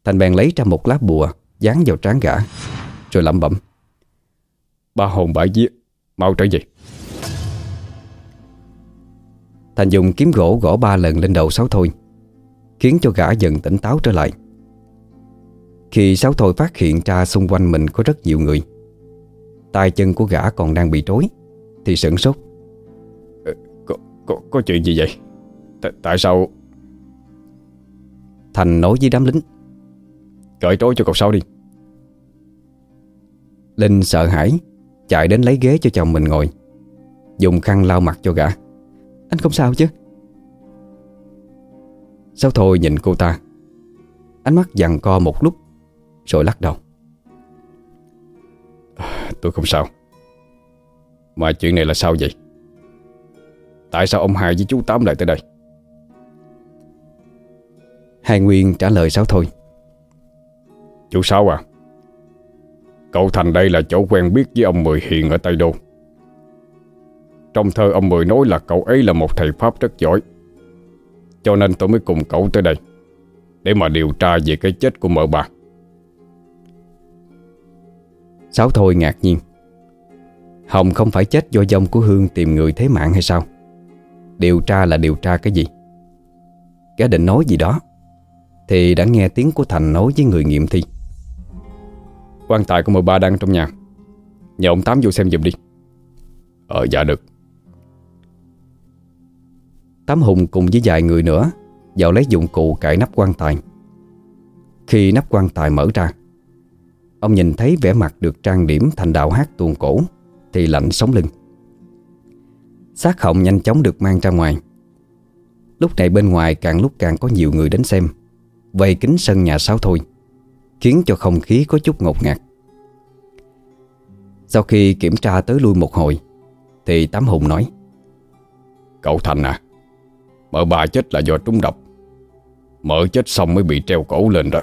Thành bèn lấy ra một lá bùa, Dán vào trán gã, Rồi lẩm bẩm. Ba hồn bãi giết, Mau trở về. Thành dùng kiếm gỗ gõ ba lần lên đầu Sáu Thôi Khiến cho gã dần tỉnh táo trở lại. Khi Sáu Thôi phát hiện ra xung quanh mình có rất nhiều người tay chân của gã còn đang bị trối Thì sửng sốt. Ờ, có, có, có chuyện gì vậy? T Tại sao? Thành nói với đám lính. Cởi trói cho cậu sau đi. Linh sợ hãi Chạy đến lấy ghế cho chồng mình ngồi Dùng khăn lau mặt cho gã Anh không sao chứ? Sao thôi nhìn cô ta? Ánh mắt dằn co một lúc Rồi lắc đầu. Tôi không sao. Mà chuyện này là sao vậy? Tại sao ông hai với chú Tám lại tới đây? Hai Nguyên trả lời sao thôi. Chú Sáu à Cậu Thành đây là chỗ quen biết với ông Mười Hiền ở Tây Đô Trong thơ ông Mười nói là cậu ấy là một thầy Pháp rất giỏi. Cho nên tôi mới cùng cậu tới đây Để mà điều tra về cái chết của mợ bà. Sáu thôi ngạc nhiên. Hồng không phải chết do dông của Hương tìm người thế mạng hay sao? Điều tra là điều tra cái gì? Gã định nói gì đó Thì đã nghe tiếng của Thành nói với người nghiệm thi. Quan tài của mợ ba đang trong nhà. Nhờ ông Tám vô xem giùm đi. Ờ dạ được Tám Hùng cùng với vài người nữa Vào lấy dụng cụ cải nắp quan tài. Khi nắp quan tài mở ra, Ông nhìn thấy vẻ mặt được trang điểm thành đạo hát tuồng cổ Thì lạnh sống lưng. Xác họng nhanh chóng được mang ra ngoài. Lúc này bên ngoài càng lúc càng có nhiều người đến xem, Vây kính sân nhà sáu thôi, Khiến cho không khí có chút ngột ngạt. Sau khi kiểm tra tới lui một hồi, Thì Tám Hùng nói, Cậu Thành à Mợ bà chết là do trúng độc. Mợ chết xong mới bị treo cổ lên đó.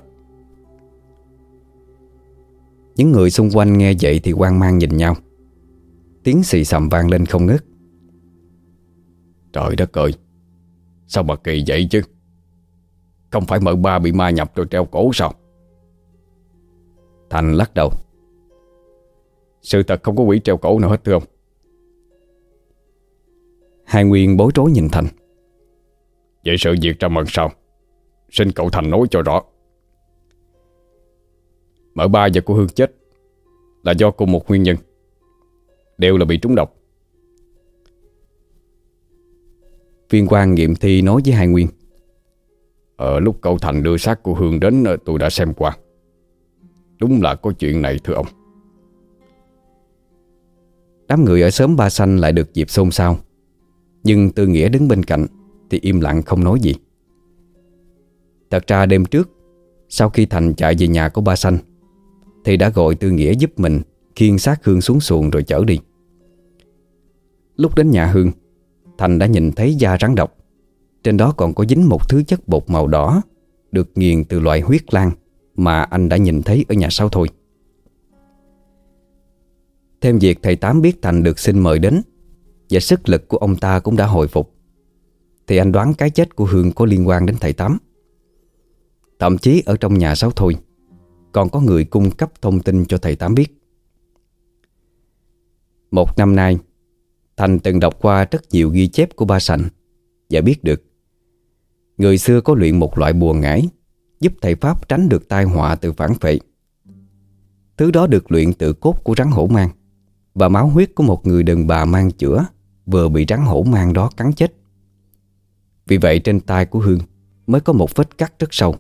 Những người xung quanh nghe vậy thì quan mang nhìn nhau. Tiếng xì xầm vang lên không ngớt. Trời đất ơi! Sao mà kỳ vậy chứ? Không phải mợ ba bị ma nhập rồi treo cổ sao? Thành lắc đầu. Sự thật không có quỷ treo cổ nào hết thưa ông. Hai Nguyên bối rối nhìn Thành Vậy sự việc ra mần sao? Xin cậu Thành nói cho rõ. Mở ba và cô Hương chết Là do cùng một nguyên nhân. Đều là bị trúng độc. Viên quan nghiệm thi nói với Hai Nguyên. Ở lúc cậu Thành đưa xác cô Hương đến Tôi đã xem qua. Đúng là có chuyện này thưa ông. Đám người ở xóm Ba Xanh lại được dịp xôn xao. Nhưng Tư Nghĩa đứng bên cạnh thì im lặng không nói gì. Thật ra đêm trước, Sau khi Thành chạy về nhà của Ba Xanh Thì đã gọi Tư Nghĩa giúp mình Khiêng xác Hương xuống xuồng rồi chở đi. Lúc đến nhà Hương, Thành đã nhìn thấy da rắn độc. Trên đó còn có dính một thứ chất bột màu đỏ, Được nghiền từ loại huyết lan Mà anh đã nhìn thấy ở nhà sau thôi. Thêm việc thầy Tám biết Thành được xin mời đến Và sức lực của ông ta cũng đã hồi phục. Thì anh đoán cái chết của Hương có liên quan đến thầy Tám. Thậm chí ở trong nhà Sáu Thôi, Còn có người cung cấp thông tin cho thầy Tám biết. Một năm nay, Thành từng đọc qua rất nhiều ghi chép của ba sành Và biết được, Người xưa có luyện một loại bùa ngải Giúp thầy Pháp tránh được tai họa từ phản phệ Thứ đó được luyện từ cốt của rắn hổ mang Và máu huyết của một người đàn bà mang chữa Vừa bị rắn hổ mang đó cắn chết. Vì vậy trên tay của Hương Mới có một vết cắt rất sâu.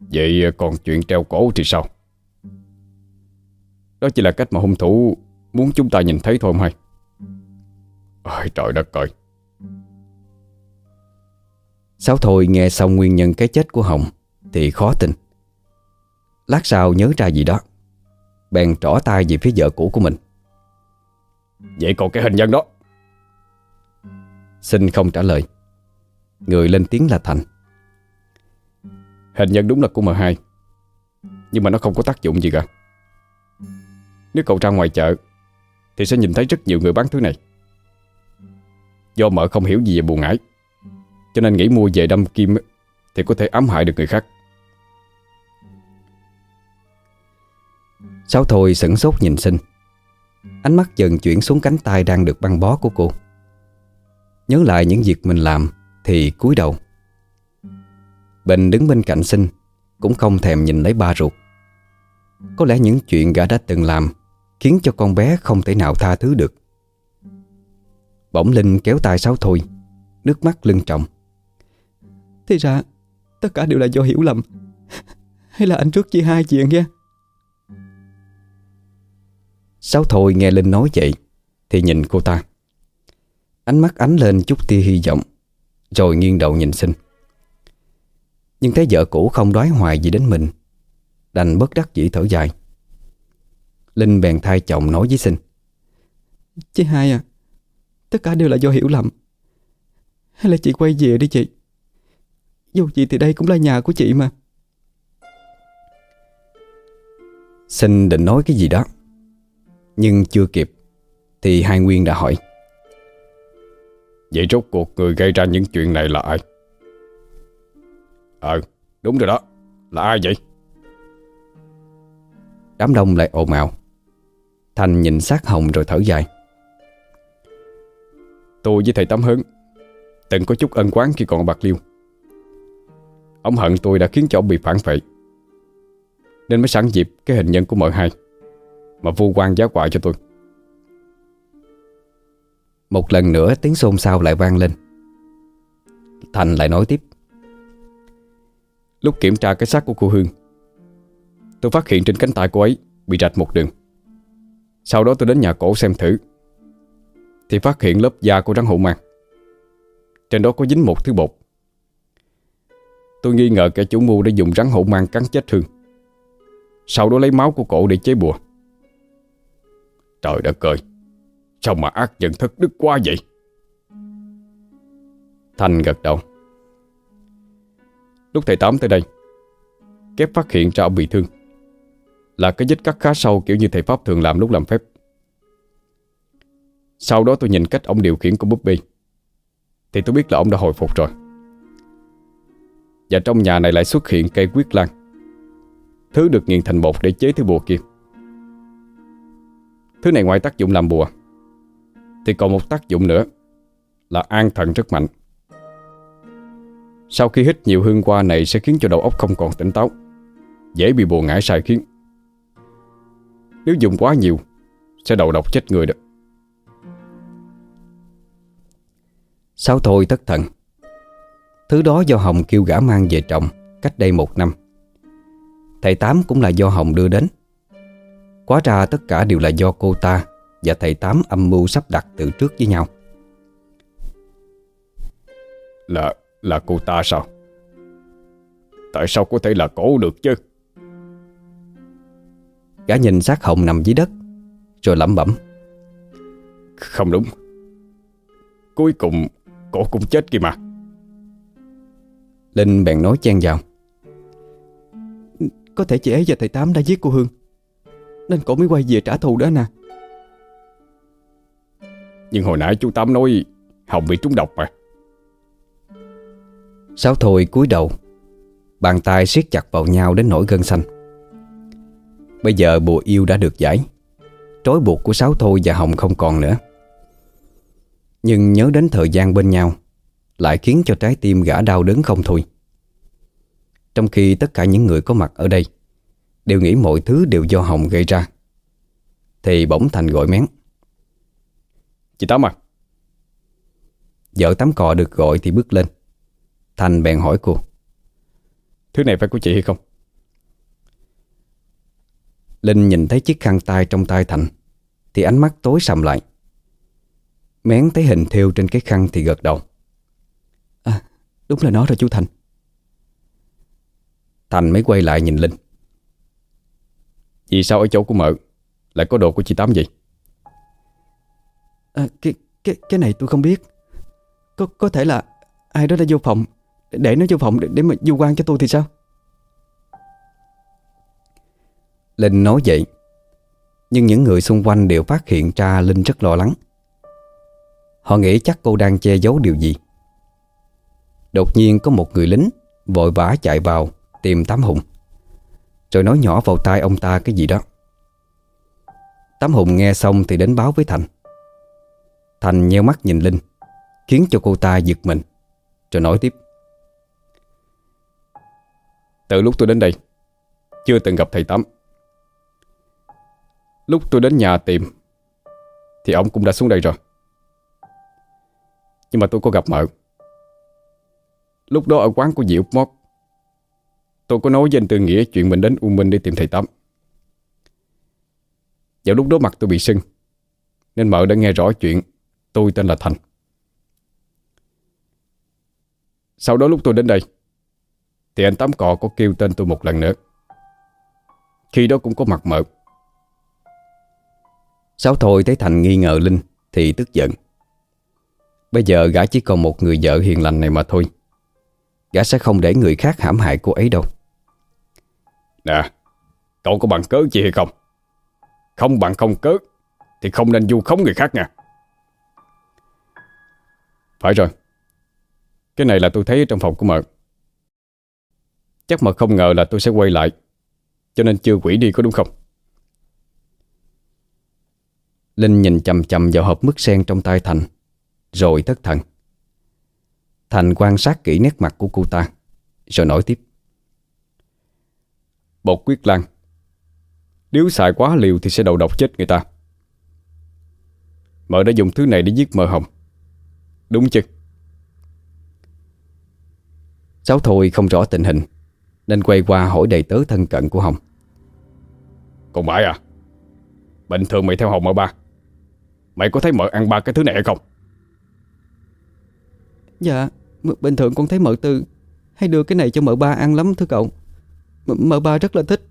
Vậy còn chuyện treo cổ thì sao? Đó chỉ là cách mà hung thủ Muốn chúng ta nhìn thấy thôi không hay? Ôi trời đất ơi. Sáu Thôi nghe xong nguyên nhân cái chết của Hồng Thì khó tin. Lát sau nhớ ra gì đó Bèn trỏ tay về phía vợ cũ của mình. Vậy còn cái hình nhân đó Xin không trả lời. Người lên tiếng là Thành. Hình nhân đúng là của M2 Nhưng mà nó không có tác dụng gì cả. Nếu cậu ra ngoài chợ, Thì sẽ nhìn thấy rất nhiều người bán thứ này. Do mở không hiểu gì về buồn ngải Cho nên nghĩ mua về đâm kim Thì có thể ám hại được người khác. Sáu Thôi sửng sốt nhìn sinh. Ánh mắt dần chuyển xuống cánh tay đang được băng bó của cô. Nhớ lại những việc mình làm Thì cúi đầu. Bình đứng bên cạnh sinh Cũng không thèm nhìn lấy ba ruột. Có lẽ những chuyện gã đã từng làm Khiến cho con bé không thể nào tha thứ được. Bỗng Linh kéo tay Sáu Thôi Nước mắt lưng trọng. Thì ra Tất cả đều là do hiểu lầm. <laughs> Hay là anh trước chia hai chuyện nha Sáu Thôi nghe Linh nói vậy Thì nhìn cô ta Ánh mắt ánh lên chút tia hy vọng Rồi nghiêng đầu nhìn sinh. Nhưng thấy vợ cũ không đoái hoài gì đến mình Đành bất đắc dĩ thở dài. Linh bèn thay chồng nói với sinh. Chị hai à Tất cả đều là do hiểu lầm. Hay là chị quay về đi chị? Dù gì thì đây cũng là nhà của chị mà. Sinh định nói cái gì đó Nhưng chưa kịp Thì hai Nguyên đã hỏi Vậy rốt cuộc người gây ra những chuyện này là ai? Ờ, đúng rồi đó. Là ai vậy? Đám đông lại ồn ào. Thành nhìn sát hồng rồi thở dài. Tôi với thầy Tấm Hớn Từng có chút ân quán khi còn ở Bạc Liêu. Ông hận tôi đã khiến cho ông bị phản phệ Nên mới sẵn dịp cái hình nhân của mợ hai Mà vu quan giá quại cho tôi một lần nữa tiếng xôn xao lại vang lên. Thành lại nói tiếp. Lúc kiểm tra cái xác của cô Hương, Tôi phát hiện trên cánh tay cô ấy Bị rạch một đường. Sau đó tôi đến nhà cổ xem thử, Thì phát hiện lớp da của rắn hổ mang. Trên đó có dính một thứ bột. Tôi nghi ngờ kẻ chủ mưu đã dùng rắn hổ mang cắn chết Hương. Sau đó lấy máu của cổ để chế bùa. Trời đất ơi! Sao mà ác nhân thất đức quá vậy? Thành gật đầu. Lúc thầy Tám tới đây Kép phát hiện ra ông bị thương. Là cái vết cắt khá sâu kiểu như thầy Pháp thường làm lúc làm phép. Sau đó tôi nhìn cách ông điều khiển con búp bi, Thì tôi biết là ông đã hồi phục rồi. Và trong nhà này lại xuất hiện cây quyết lan. Thứ được nghiền thành bột để chế thứ bùa kia. Thứ này ngoài tác dụng làm bùa. Thì còn một tác dụng nữa, Là an thần rất mạnh. Sau khi hít nhiều hương qua này Sẽ khiến cho đầu óc không còn tỉnh táo, Dễ bị buồn ngã sai khiến. Nếu dùng quá nhiều, Sẽ đầu độc chết người đó. Sáu thôi tất thần? Thứ đó do Hồng kêu gã mang về trồng, Cách đây một năm. Thầy Tám cũng là do Hồng đưa đến. Quá ra tất cả đều là do cô ta. Và thầy Tám âm mưu sắp đặt từ trước với nhau. Là, là cô ta sao? Tại sao có thể là cổ được chứ? Gã nhìn xác Hồng nằm dưới đất Rồi lẩm bẩm. Không đúng. Cuối cùng cổ cũng chết kìa mà. Linh bèn nói chen vào. Có thể chị ấy và thầy Tám đã giết cô Hương Nên cổ mới quay về trả thù đó nè nhưng hồi nãy chú Tám nói Hồng bị trúng độc mà. Sáu Thôi cúi đầu, Bàn tay siết chặt vào nhau đến nỗi gân xanh. Bây giờ bùa yêu đã được giải, Trói buộc của Sáu Thôi và Hồng không còn nữa. Nhưng nhớ đến thời gian bên nhau, Lại khiến cho trái tim gã đau đớn không thôi. Trong khi tất cả những người có mặt ở đây, Đều nghĩ mọi thứ đều do Hồng gây ra, Thì bỗng Thành gọi mén. Chị Tám à? Vợ tắm cọ được gọi thì bước lên. Thành bèn hỏi cô. Thứ này phải của chị hay không? Linh nhìn thấy chiếc khăn tay trong tay Thành Thì ánh mắt tối sầm lại. Mén thấy hình thêu trên cái khăn thì gật đầu. À đúng là nó rồi chú Thành. Thành mới quay lại nhìn Linh. Vì sao ở chỗ của mợ Lại có đồ của chị Tám vậy à, cái, cái, cái này tôi không biết. Có có thể là Ai đó đã vô phòng. Để nó vô phòng để, để mà du quan cho tôi thì sao? Linh nói vậy Nhưng những người xung quanh đều phát hiện ra Linh rất lo lắng. Họ nghĩ chắc cô đang che giấu điều gì. Đột nhiên có một người lính Vội vã chạy vào Tìm Tám Hùng Rồi nói nhỏ vào tai ông ta cái gì đó. Tám Hùng nghe xong thì đến báo với Thành. Thành nheo mắt nhìn Linh, Khiến cho cô ta giật mình. Rồi nói tiếp. Từ lúc tôi đến đây, Chưa từng gặp thầy Tám. Lúc tôi đến nhà tìm, Thì ông cũng đã xuống đây rồi. Nhưng mà tôi có gặp mợ. Lúc đó ở quán của dì Úc Mót, Tôi có nói với anh Tư Nghĩa Chuyện mình đến U Minh để tìm thầy Tám. Vào lúc đó mặt tôi bị sưng, Nên mợ đã nghe rõ chuyện Tôi tên là Thành. Sau đó lúc tôi đến đây Thì anh Tám Cọ có kêu tên tôi một lần nữa. Khi đó cũng có mặt mợ Sáu Thôi thấy Thành nghi ngờ Linh Thì tức giận. Bây giờ gã chỉ còn một người vợ hiền lành này mà thôi. Gã sẽ không để người khác hãm hại cô ấy đâu. Nè Cậu có bằng cớ gì hay không? Không bằng không cớ Thì không nên du khống người khác nha phải rồi. Cái này là tôi thấy trong phòng của mợ. Chắc mợ không ngờ là tôi sẽ quay lại, Cho nên chưa quỷ đi có đúng không? Linh nhìn chầm chầm vào hộp mứt sen trong tay Thành, Rồi thất thần. Thành quan sát kỹ nét mặt của cô ta, Rồi nói tiếp. Bột quyết lan. Nếu xài quá liều thì sẽ đầu độc chết người ta. Mợ đã dùng thứ này để giết mợ hồng. Đúng chứ? Sáu Thôi không rõ tình hình Nên quay qua hỏi đầy tớ thân cận của Hồng. Còn mãi à? Bình thường mày theo Hồng mợ ba. Mày có thấy mợ ăn ba cái thứ này hay không? Dạ Bình thường con thấy mợ tư Hay đưa cái này cho mợ ba ăn lắm thưa cậu. M Mợ ba rất là thích.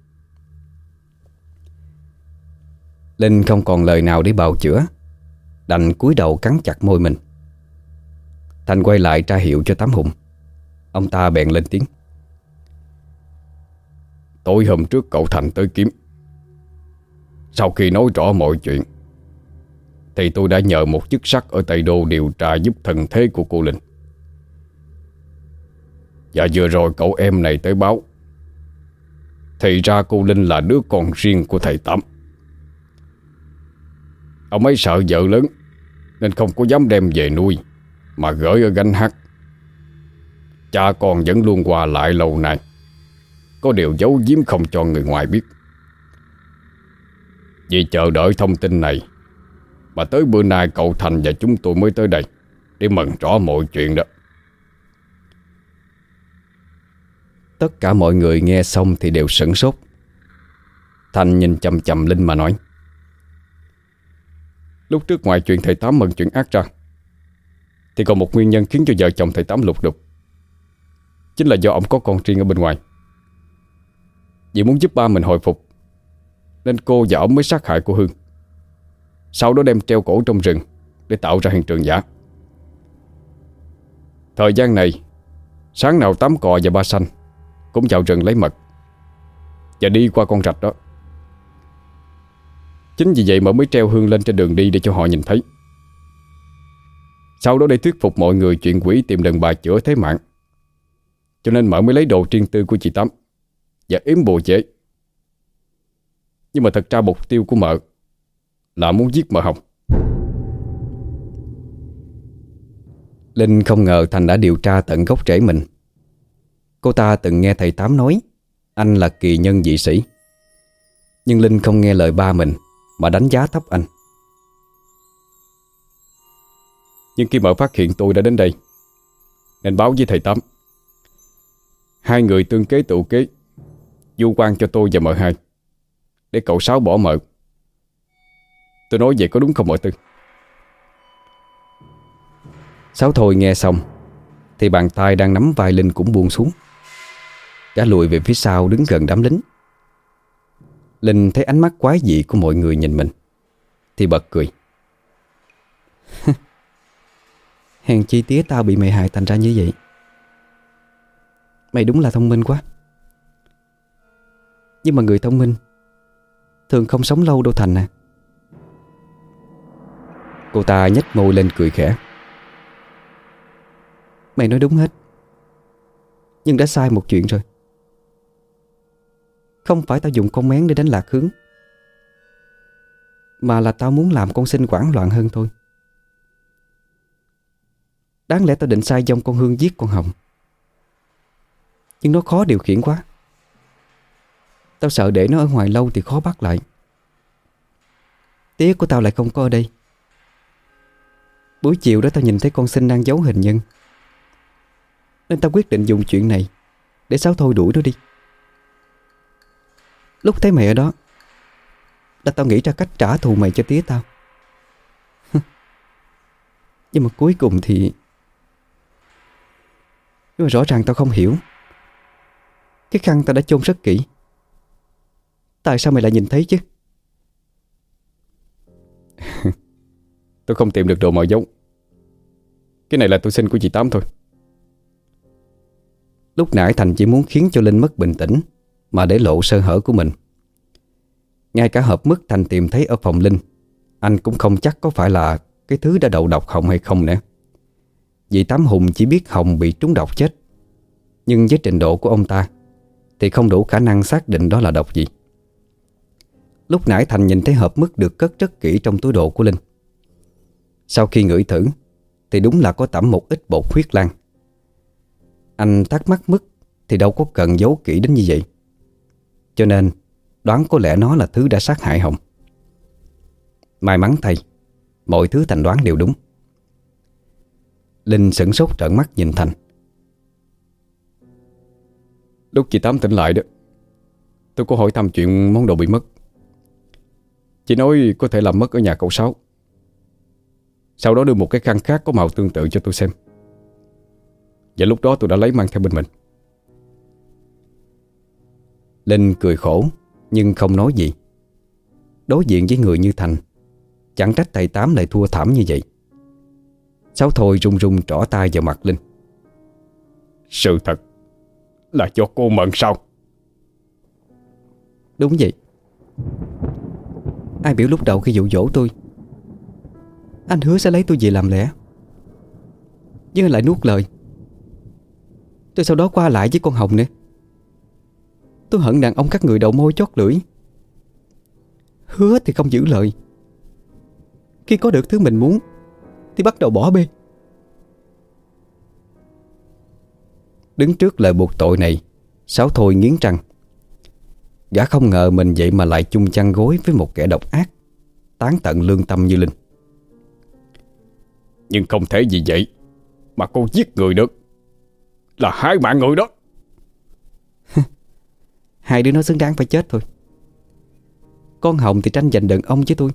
Linh không còn lời nào để bào chữa Đành cúi đầu cắn chặt môi mình Thành quay lại tra hiệu cho Tám Hùng. Ông ta bèn lên tiếng. Tối hôm trước cậu Thành tới kiếm. Sau khi nói rõ mọi chuyện, Thì tôi đã nhờ một chức sắc ở Tây Đô điều tra giúp thần thế của cô Linh. Và vừa rồi cậu em này tới báo, Thì ra cô Linh là đứa con riêng của thầy Tám. Ông ấy sợ vợ lớn, Nên không có dám đem về nuôi. Mà gửi ở gánh hát. Cha con vẫn luôn qua lại lâu nay. Có điều giấu giếm không cho người ngoài biết. Vì chờ đợi thông tin này Mà tới bữa nay cậu Thành và chúng tôi mới tới đây Để mừng rõ mọi chuyện đó. Tất cả mọi người nghe xong thì đều sửng sốt. Thành nhìn chầm chầm Linh mà nói Lúc trước ngoài chuyện thầy Tám mừng chuyện ác ra thì còn một nguyên nhân khiến cho vợ chồng thầy Tám lục đục. Chính là do ông có con riêng ở bên ngoài. Vì muốn giúp ba mình hồi phục, Nên cô và ông mới sát hại cô Hương. Sau đó đem treo cổ trong rừng Để tạo ra hiện trường giả. Thời gian này, Sáng nào tám cò và ba xanh Cũng vào rừng lấy mật Và đi qua con rạch đó. Chính vì vậy mà mới treo hương lên trên đường đi Để cho họ nhìn thấy. Sau đó để thuyết phục mọi người Chuyện quỷ tìm đàn bà chữa thế mạng. Cho nên mở mới lấy đồ riêng tư của chị Tám Và yếm bùa chế. Nhưng mà thật ra mục tiêu của mợ Là muốn giết mợ Hồng. Linh không ngờ Thành đã điều tra tận gốc rễ mình. Cô ta từng nghe thầy Tám nói, Anh là kỳ nhân dị sĩ. Nhưng Linh không nghe lời ba mình Mà đánh giá thấp anh. Nhưng khi mở phát hiện tôi đã đến đây, Nên báo với thầy Tám. Hai người tương kế tụ kế, Du quan cho tôi và mợ hai, Để cậu Sáu bỏ mợ. Tôi nói vậy có đúng không mợ Tư? Sáu thôi nghe xong, Thì bàn tay đang nắm vai Linh cũng buông xuống. Gã lùi về phía sau đứng gần đám lính. Linh thấy ánh mắt quái dị của mọi người nhìn mình, Thì bật cười. cười. <laughs> Hèn chi tía tao bị mày hại thành ra như vậy. Mày đúng là thông minh quá. Nhưng mà người thông minh Thường không sống lâu đâu Thành à. Cô ta nhếch môi lên cười khẽ. Mày nói đúng hết. Nhưng đã sai một chuyện rồi. Không phải tao dùng con mén để đánh lạc hướng, Mà là tao muốn làm con sinh quảng loạn hơn thôi. Đáng lẽ tao định sai dòng con Hương giết con Hồng. Nhưng nó khó điều khiển quá. Tao sợ để nó ở ngoài lâu thì khó bắt lại. Tía của tao lại không có ở đây. Buổi chiều đó tao nhìn thấy con sinh đang giấu hình nhân. Nên tao quyết định dùng chuyện này Để Sáu thôi đuổi nó đi. Lúc thấy mày ở đó Là tao nghĩ ra cách trả thù mày cho tía tao. <laughs> Nhưng mà cuối cùng thì nhưng mà rõ ràng tao không hiểu. Cái khăn tao đã chôn rất kỹ. Tại sao mày lại nhìn thấy chứ? <laughs> Tôi không tìm được đồ màu giống Cái này là tôi xin của chị Tám thôi. Lúc nãy Thành chỉ muốn khiến cho Linh mất bình tĩnh Mà để lộ sơ hở của mình. Ngay cả hộp mức Thành tìm thấy ở phòng Linh Anh cũng không chắc có phải là Cái thứ đã đậu độc Hồng hay không nữa vì Tám Hùng chỉ biết Hồng bị trúng độc chết. Nhưng với trình độ của ông ta, Thì không đủ khả năng xác định đó là độc gì. Lúc nãy Thành nhìn thấy hộp mức được cất rất kỹ trong túi đồ của Linh. Sau khi ngửi thử, Thì đúng là có tẩm một ít bột huyết lan. Anh thắc mắc mức Thì đâu có cần giấu kỹ đến như vậy. Cho nên, Đoán có lẽ nó là thứ đã sát hại Hồng. May mắn thầy Mọi thứ Thành đoán đều đúng. Linh sửng sốt trợn mắt nhìn Thành. Lúc chị Tám tỉnh lại đó Tôi có hỏi thăm chuyện món đồ bị mất. Chị nói có thể làm mất ở nhà cậu Sáu. Sau đó đưa một cái khăn khác có màu tương tự cho tôi xem. Và lúc đó tôi đã lấy mang theo bên mình. Linh cười khổ Nhưng không nói gì. Đối diện với người như Thành Chẳng trách thầy Tám lại thua thảm như vậy Sáu thôi run run trỏ tay vào mặt Linh. Sự thật Là cho cô mận sao? Đúng vậy. Ai biểu lúc đầu khi dụ dỗ tôi Anh hứa sẽ lấy tôi về làm lẽ. Nhưng lại nuốt lời. Rồi sau đó qua lại với con Hồng nữa. Tôi hận đàn ông các người đầu môi chót lưỡi. Hứa thì không giữ lời. Khi có được thứ mình muốn Thì bắt đầu bỏ bê. Đứng trước lời buộc tội này Sáu thôi nghiến răng. Gã không ngờ mình vậy mà lại chung chăn gối với một kẻ độc ác Tán tận lương tâm như Linh. Nhưng không thể gì vậy Mà cô giết người được. Là hai mạng người đó. <laughs> Hai đứa nó xứng đáng phải chết thôi. Con Hồng thì tranh giành đàn ông với tôi.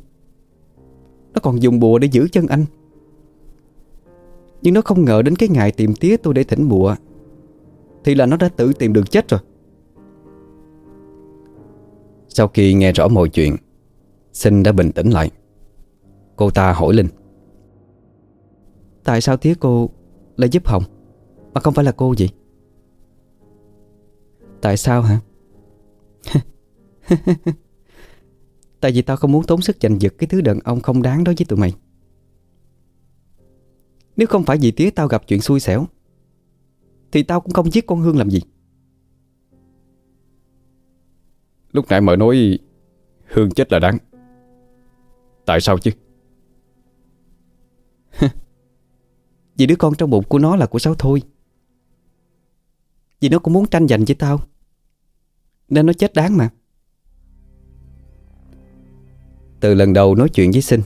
Nó còn dùng bùa để giữ chân anh nhưng nó không ngờ đến cái ngày tìm tía tôi để thỉnh bùa Thì là nó đã tự tìm đường chết rồi. Sau khi nghe rõ mọi chuyện, Sinh đã bình tĩnh lại. Cô ta hỏi Linh, Tại sao tía cô lại giúp Hồng, Mà không phải là cô gì Tại sao hả? <laughs> Tại vì tao không muốn tốn sức giành giật Cái thứ đàn ông không đáng đối với tụi mày. Nếu không phải vì tía tao gặp chuyện xui xẻo Thì tao cũng không giết con Hương làm gì. Lúc nãy mợ nói Hương chết là đáng. Tại sao chứ? <laughs> Vì đứa con trong bụng của nó là của Sáu thôi. Vì nó cũng muốn tranh giành với tao Nên nó chết đáng mà. Từ lần đầu nói chuyện với Sinh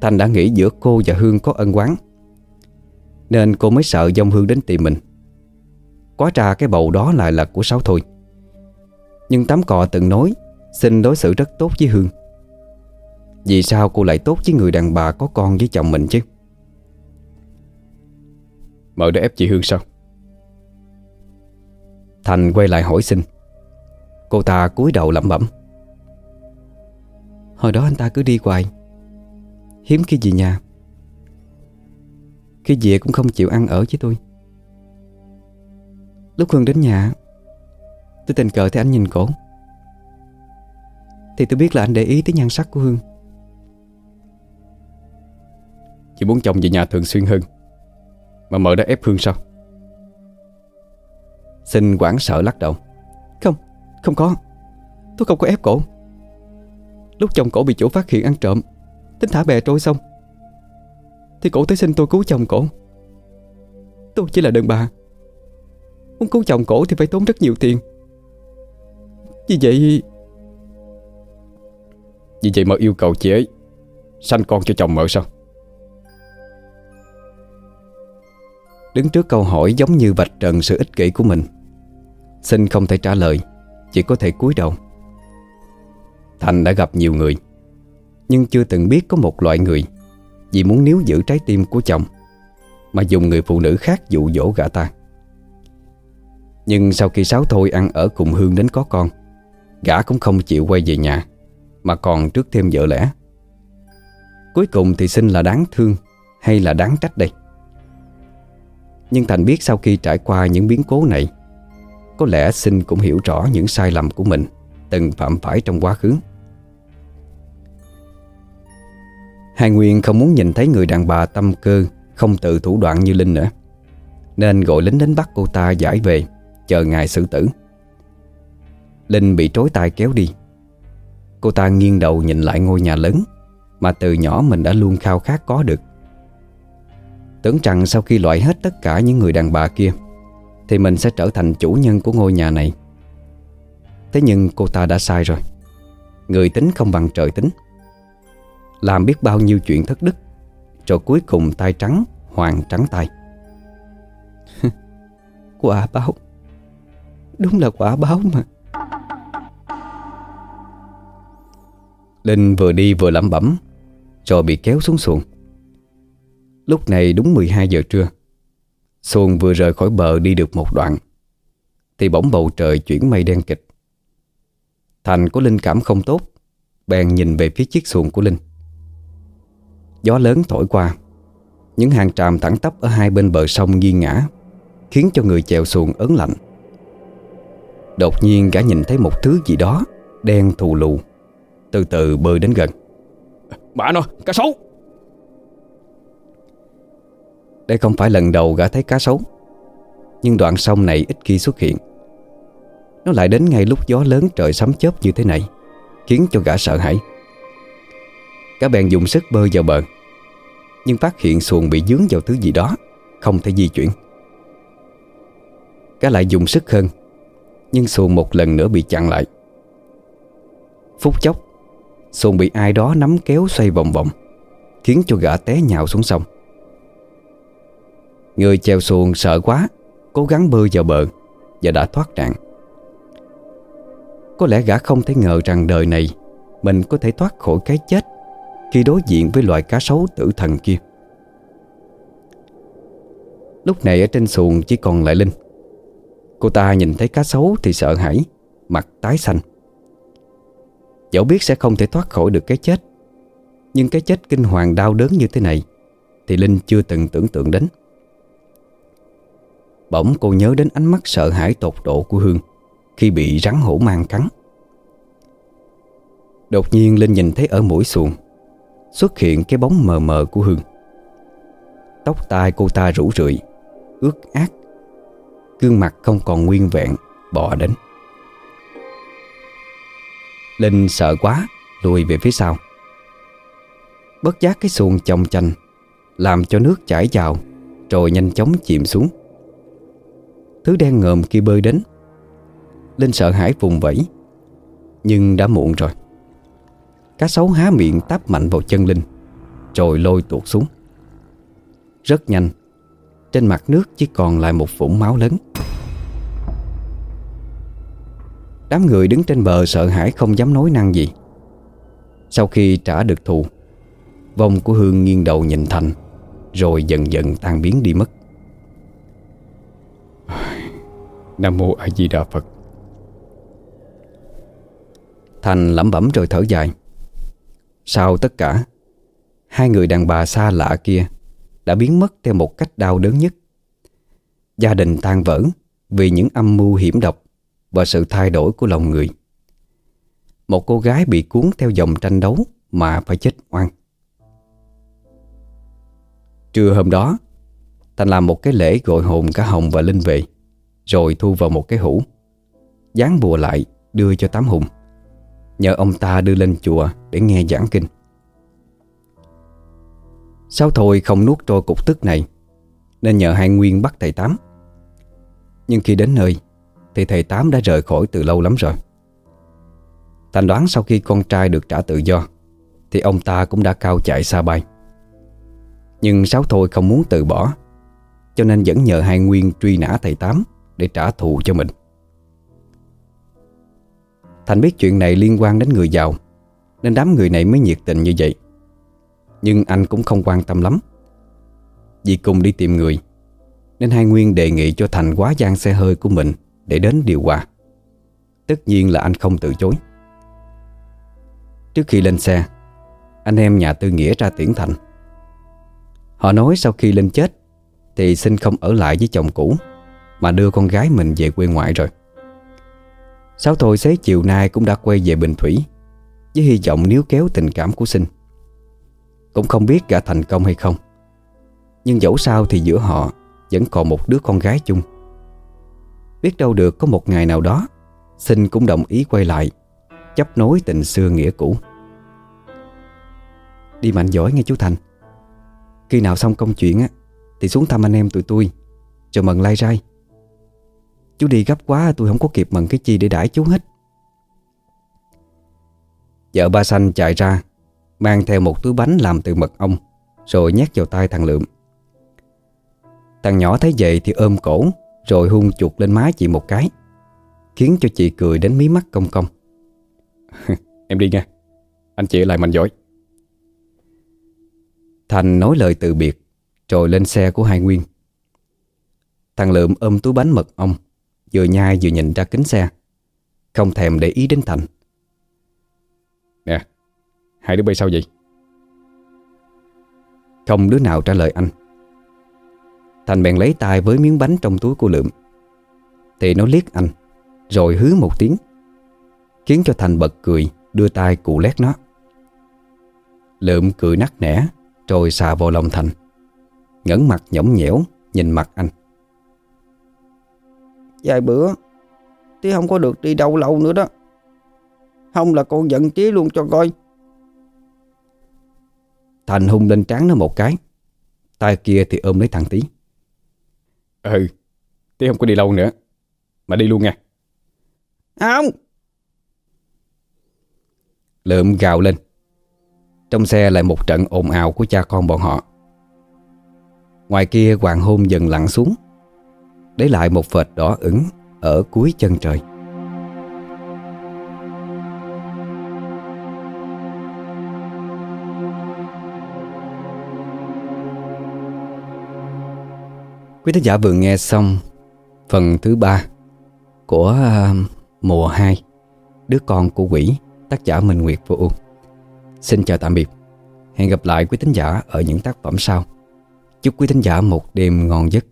Thành đã nghĩ giữa cô và Hương có ân oán nên cô mới sợ dông Hương đến tìm mình. Quá trà cái bầu đó lại là của Sáu thôi. Nhưng tắm cò từng nói, xin đối xử rất tốt với Hương. Vì sao cô lại tốt với người đàn bà có con với chồng mình chứ? Mợ đã ép chị Hương sao? Thành quay lại hỏi xin. Cô ta cúi đầu lẩm bẩm. Hồi đó anh ta cứ đi hoài. Hiếm khi về nhà. Khi về cũng không chịu ăn ở với tôi. Lúc Hương đến nhà Tôi tình cờ thấy anh nhìn cổ. Thì tôi biết là anh để ý tới nhan sắc của Hương. Chị muốn chồng về nhà thường xuyên hơn Mà mợ đã ép Hương sao? Xin quảng sợ lắc đầu. Không, không có. Tôi không có ép cổ. Lúc chồng cổ bị chủ phát hiện ăn trộm Tính thả bè trôi xong thì cổ tới xin tôi cứu chồng cổ. Tôi chỉ là đàn bà. Muốn cứu chồng cổ thì phải tốn rất nhiều tiền. Vì vậy Vì vậy mà yêu cầu chị ấy Sanh con cho chồng mợ sao? Đứng trước câu hỏi giống như vạch trần sự ích kỷ của mình, Xin không thể trả lời, Chỉ có thể cúi đầu. Thành đã gặp nhiều người, Nhưng chưa từng biết có một loại người vì muốn níu giữ trái tim của chồng, Mà dùng người phụ nữ khác dụ dỗ gã ta. Nhưng sau khi Sáu Thôi ăn ở cùng Hương đến có con, Gã cũng không chịu quay về nhà, Mà còn trước thêm vợ lẽ. Cuối cùng thì xin là đáng thương Hay là đáng trách đây? Nhưng Thành biết sau khi trải qua những biến cố này, Có lẽ Sinh cũng hiểu rõ những sai lầm của mình Từng phạm phải trong quá khứ. Hai Nguyên không muốn nhìn thấy người đàn bà tâm cơ, Không tự thủ đoạn như Linh nữa. Nên gọi lính đến bắt cô ta giải về, Chờ ngày xử tử. Linh bị trối tay kéo đi. Cô ta nghiêng đầu nhìn lại ngôi nhà lớn, Mà từ nhỏ mình đã luôn khao khát có được. Tưởng rằng sau khi loại hết tất cả những người đàn bà kia, Thì mình sẽ trở thành chủ nhân của ngôi nhà này. Thế nhưng cô ta đã sai rồi. Người tính không bằng trời tính. Làm biết bao nhiêu chuyện thất đức Rồi cuối cùng tay trắng, Hoàng trắng tay. <laughs> Quả báo. Đúng là quả báo mà. Linh vừa đi vừa lẩm bẩm Rồi bị kéo xuống xuồng. Lúc này đúng 12 giờ trưa. Xuồng vừa rời khỏi bờ đi được một đoạn, Thì bỗng bầu trời chuyển mây đen kịch. Thành có linh cảm không tốt, Bèn nhìn về phía chiếc xuồng của Linh. Gió lớn thổi qua. Những hàng tràm thẳng tắp ở hai bên bờ sông nghiêng ngã Khiến cho người chèo xuồng ớn lạnh. Đột nhiên gã nhìn thấy một thứ gì đó Đen thù lù Từ từ bơi đến gần. Bà nó, cá sấu. Đây không phải lần đầu gã thấy cá sấu Nhưng đoạn sông này ít khi xuất hiện. Nó lại đến ngay lúc gió lớn trời sấm chớp như thế này Khiến cho gã sợ hãi Cả bèn dùng sức bơi vào bờ. Nhưng phát hiện xuồng bị dướng vào thứ gì đó, Không thể di chuyển. Cả lại dùng sức hơn, Nhưng xuồng một lần nữa bị chặn lại. Phút chốc, Xuồng bị ai đó nắm kéo xoay vòng vòng, Khiến cho gã té nhào xuống sông. Người chèo xuồng sợ quá, Cố gắng bơi vào bờ Và đã thoát nạn. Có lẽ gã không thể ngờ rằng đời này Mình có thể thoát khỏi cái chết khi đối diện với loài cá sấu tử thần kia. Lúc này ở trên xuồng chỉ còn lại Linh. Cô ta nhìn thấy cá sấu thì sợ hãi, Mặt tái xanh. Dẫu biết sẽ không thể thoát khỏi được cái chết, Nhưng cái chết kinh hoàng đau đớn như thế này Thì Linh chưa từng tưởng tượng đến. Bỗng cô nhớ đến ánh mắt sợ hãi tột độ của Hương Khi bị rắn hổ mang cắn. Đột nhiên Linh nhìn thấy ở mũi xuồng Xuất hiện cái bóng mờ mờ của Hương Tóc tai cô ta rủ rượi, Ướt át. Gương mặt không còn nguyên vẹn, Bò đến. Linh sợ quá, Lùi về phía sau. Bất giác cái xuồng chồng chành, Làm cho nước chảy vào, Rồi nhanh chóng chìm xuống. Thứ đen ngòm kia bơi đến. Linh sợ hãi vùng vẫy, Nhưng đã muộn rồi. Cá sấu há miệng táp mạnh vào chân Linh Rồi lôi tuột xuống. Rất nhanh Trên mặt nước chỉ còn lại một vũng máu lớn. Đám người đứng trên bờ sợ hãi không dám nói năng gì. Sau khi trả được thù Vong của Hương nghiêng đầu nhìn Thành Rồi dần dần tan biến đi mất. <sighs> Nam Mô A Di Đà Phật. Thành lẩm bẩm rồi thở dài sau tất cả, Hai người đàn bà xa lạ kia Đã biến mất theo một cách đau đớn nhất. Gia đình tan vỡ Vì những âm mưu hiểm độc Và sự thay đổi của lòng người. Một cô gái bị cuốn theo dòng tranh đấu Mà phải chết oan. Trưa hôm đó Thành làm một cái lễ gọi hồn cả Hồng và Linh về, Rồi thu vào một cái hũ, Dán bùa lại đưa cho Tám Hùng. Nhờ ông ta đưa lên chùa Để nghe giảng kinh. Sao thôi không nuốt trôi cục tức này, Nên nhờ hai Nguyên bắt thầy Tám. Nhưng khi đến nơi, Thì thầy Tám đã rời khỏi từ lâu lắm rồi. Thành đoán sau khi con trai được trả tự do, Thì ông ta cũng đã cao chạy xa bay. Nhưng Sáu Thôi không muốn từ bỏ, Cho nên vẫn nhờ hai Nguyên truy nã thầy Tám Để trả thù cho mình. Thành biết chuyện này liên quan đến người giàu, Nên đám người này mới nhiệt tình như vậy. Nhưng anh cũng không quan tâm lắm. Vì cùng đi tìm người, Nên hai Nguyên đề nghị cho Thành quá gian xe hơi của mình Để đến điều hòa. Tất nhiên là anh không từ chối. Trước khi lên xe, Anh em nhà Tư Nghĩa ra tiễn Thành. Họ nói sau khi lên chết, Thì xin không ở lại với chồng cũ, Mà đưa con gái mình về quê ngoại rồi. Sáu thôi xế chiều nay cũng đã quay về Bình Thủy, Với hy vọng níu kéo tình cảm của sinh. Cũng không biết gã thành công hay không, Nhưng dẫu sao thì giữa họ Vẫn còn một đứa con gái chung. Biết đâu được có một ngày nào đó, Sinh cũng đồng ý quay lại, Chấp nối tình xưa nghĩa cũ. Đi mạnh giỏi nghe chú Thành. Khi nào xong công chuyện á, Thì xuống thăm anh em tụi tôi, chào mừng lai rai. Chú đi gấp quá tôi không có kịp mần cái chi để đãi chú hết. Vợ ba xanh chạy ra Mang theo một túi bánh làm từ mật ong Rồi nhét vào tay thằng Lượm. Thằng nhỏ thấy vậy thì ôm cổ Rồi hung chuột lên má chị một cái Khiến cho chị cười đến mí mắt cong cong. <laughs> Em đi nha Anh chị lại mạnh giỏi. Thành nói lời từ biệt Rồi lên xe của hai Nguyên. Thằng Lượm ôm túi bánh mật ong Vừa nhai vừa nhìn ra kính xe. Không thèm để ý đến Thành. Nè, Hai đứa bay sao vậy? Không đứa nào trả lời anh. Thành bèn lấy tay với miếng bánh trong túi của Lượm. Thì nó liếc anh, Rồi hứ một tiếng, Khiến cho Thành bật cười, Đưa tay cụ lét nó. Lượm cười nắc nẻ, Rồi xà vào lòng Thành. Ngẩng mặt nhõng nhẽo, Nhìn mặt anh. Vài bữa. Tí không có được đi đâu lâu nữa đó. Không là con giận Tí luôn cho coi. Thành hung lên trán nó một cái. Tay kia thì ôm lấy thằng Tí Ừ Tí không có đi lâu nữa Mà đi luôn nha. Không. Lượm gào lên. Trong xe lại một trận ồn ào của cha con bọn họ. Ngoài kia hoàng hôn dần lặn xuống để lại một vệt đỏ ửng Ở cuối chân trời. Quý thính giả vừa nghe xong Phần thứ ba Của uh, mùa 2 Đứa con của quỷ Tác giả Minh Nguyệt Vô U. Xin chào tạm biệt. Hẹn gặp lại quý thính giả ở những tác phẩm sau. Chúc quý thính giả một đêm ngon giấc.